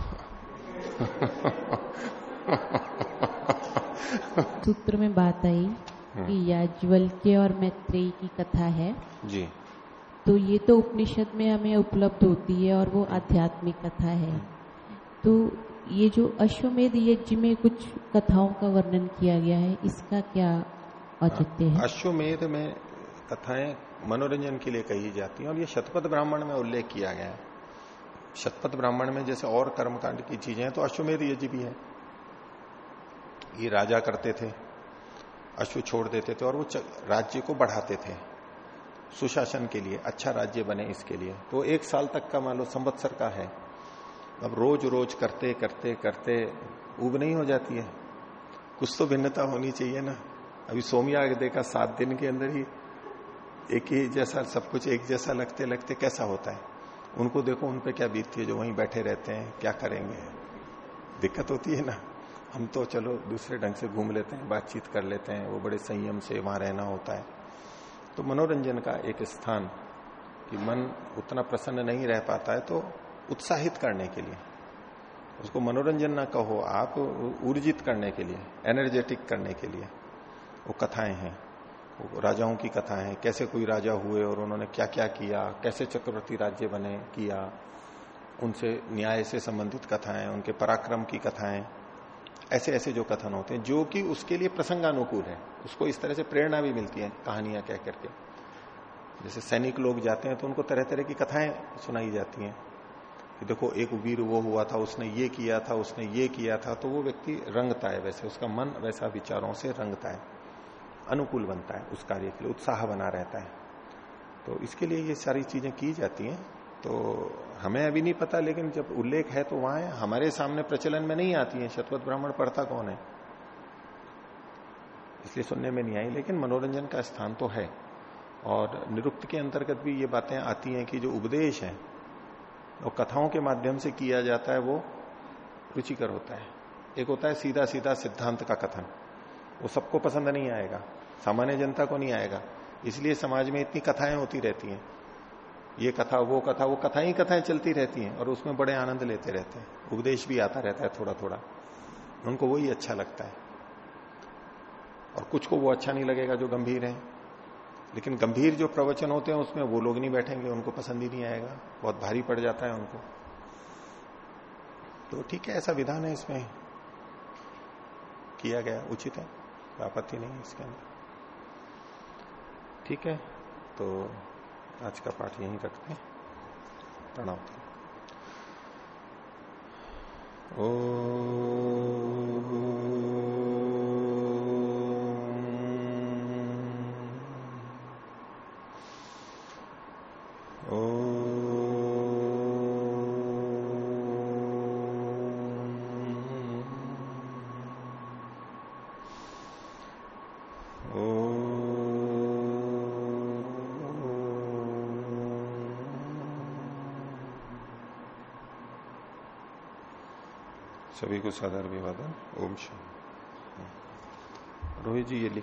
सूत्र में बात आई। हम्म। कि याज्वल्क्य और मैत्रेयी की कथा है। जी। तो ये तो उपनिषद में हमें उपलब्ध होती है और वो आध्यात्मिक कथा है। तो ये जो अश्वमेध यज्ञ में कुछ कथाओं का वर्णन किया गया है इसका क्या औचित्य है अश्वमेध में कथाएँ मनोरंजन के लिए कही जाती हैं और ये शतपथ ब्राह्मण में उल्लेख किया गया है। शतपथ ब्राह्मण में जैसे और कर्मकांड की चीज़ें हैं तो अश्वमेध यज्ञ भी है। ये राजा करते थे। अश्व छोड़ देते थे और वो राज्य को बढ़ाते थे। सुशासन के लिए अच्छा राज्य बने इसके लिए। तो एक साल तक का मान लो संवत्सर का है। अब रोज रोज करते करते करते उब नहीं हो जाती है। कुछ तो भिन्नता होनी चाहिए ना। अभी सोमिया देखा सात दिन के अंदर ही एक ही जैसा, सब कुछ एक जैसा लगते लगते कैसा होता है? उनको देखो, उन पे क्या बीतती है जो वहीं बैठे रहते हैं, क्या करेंगे? दिक्कत होती है ना। हम तो चलो दूसरे ढंग से घूम लेते हैं, बातचीत कर लेते हैं, वो बड़े संयम से वहाँ रहना होता है। तो मनोरंजन का एक स्थान कि मन उतना प्रसन्न नहीं रह पाता है तो उत्साहित करने के लिए। उसको मनोरंजन ना कहो आप, ऊर्जित करने के लिए एनर्जेटिक करने के लिए। वो कथाएँ हैं, वो राजाओं की कथा है, कैसे कोई राजा हुए और उन्होंने क्या क्या किया, कैसे चक्रवर्ती राज्य बने, किया। उनसे न्याय से संबंधित कथाएँ, उनके पराक्रम की कथाएँ। ऐसे ऐसे जो कथन होते हैं, जो कि उसके लिए प्रसंगानुकूल है। उसको इस तरह से प्रेरणा भी मिलती है कहानियाँ कह करके। जैसे सैनिक लोग जाते हैं तो उनको तरह तरह की कथाएँ सुनाई जाती हैं। कि देखो, एक वीर वो हुआ था, उसने ये किया था, उसने ये किया था तो वो व्यक्ति रंगता है वैसे, उसका मन वैसा विचारों से रंगता है। अनुकूल बनता है उस कार्य के लिए, उत्साह बना रहता है। तो इसके लिए ये सारी चीज़ें की जाती हैं। तो हमें अभी नहीं पता, लेकिन जब उल्लेख है तो वहाँ है। हमारे सामने प्रचलन में नहीं आती है। शतवत ब्राह्मण पढ़ता कौन है? इसलिए सुनने में नहीं आई, लेकिन मनोरंजन का स्थान तो है। और निरुक्त के अंतर्गत भी ये बातें आती हैं कि जो उपदेश है, और कथाओं के माध्यम से किया जाता है, वो रुचिकर होता है। एक होता है सीधा सीधा सिद्धांत का कथन। वो सबको पसंद नहीं आएगा। सामान्य जनता को नहीं आएगा। इसलिए समाज में इतनी कथाएँ होती रहती हैं। ये कथा, वो कथा, वो कथाएँ ही कथाएँ चलती रहती हैं और उसमें बड़े आनंद लेते रहते हैं। उपदेश भी आता रहता है थोड़ा थोड़ा उनको वही अच्छा लगता है। और कुछ को वो अच्छा नहीं लगेगा जो गंभीर है। लेकिन गंभीर जो प्रवचन होते हैं उसमें वो लोग नहीं बैठेंगे, उनको पसंद ही नहीं आएगा। बहुत भारी पड़ जाता है उनको। तो ठीक है, ऐसा विधान है इसमें। किया गया, उचित है। आपत्ति नहीं है इसके अंदर। ठीक है तो आज का पाठ यहीं रखते हैं। प्रणाम। ओ सभी को साधार अभिवादन। ओम शांति रोहित जी ये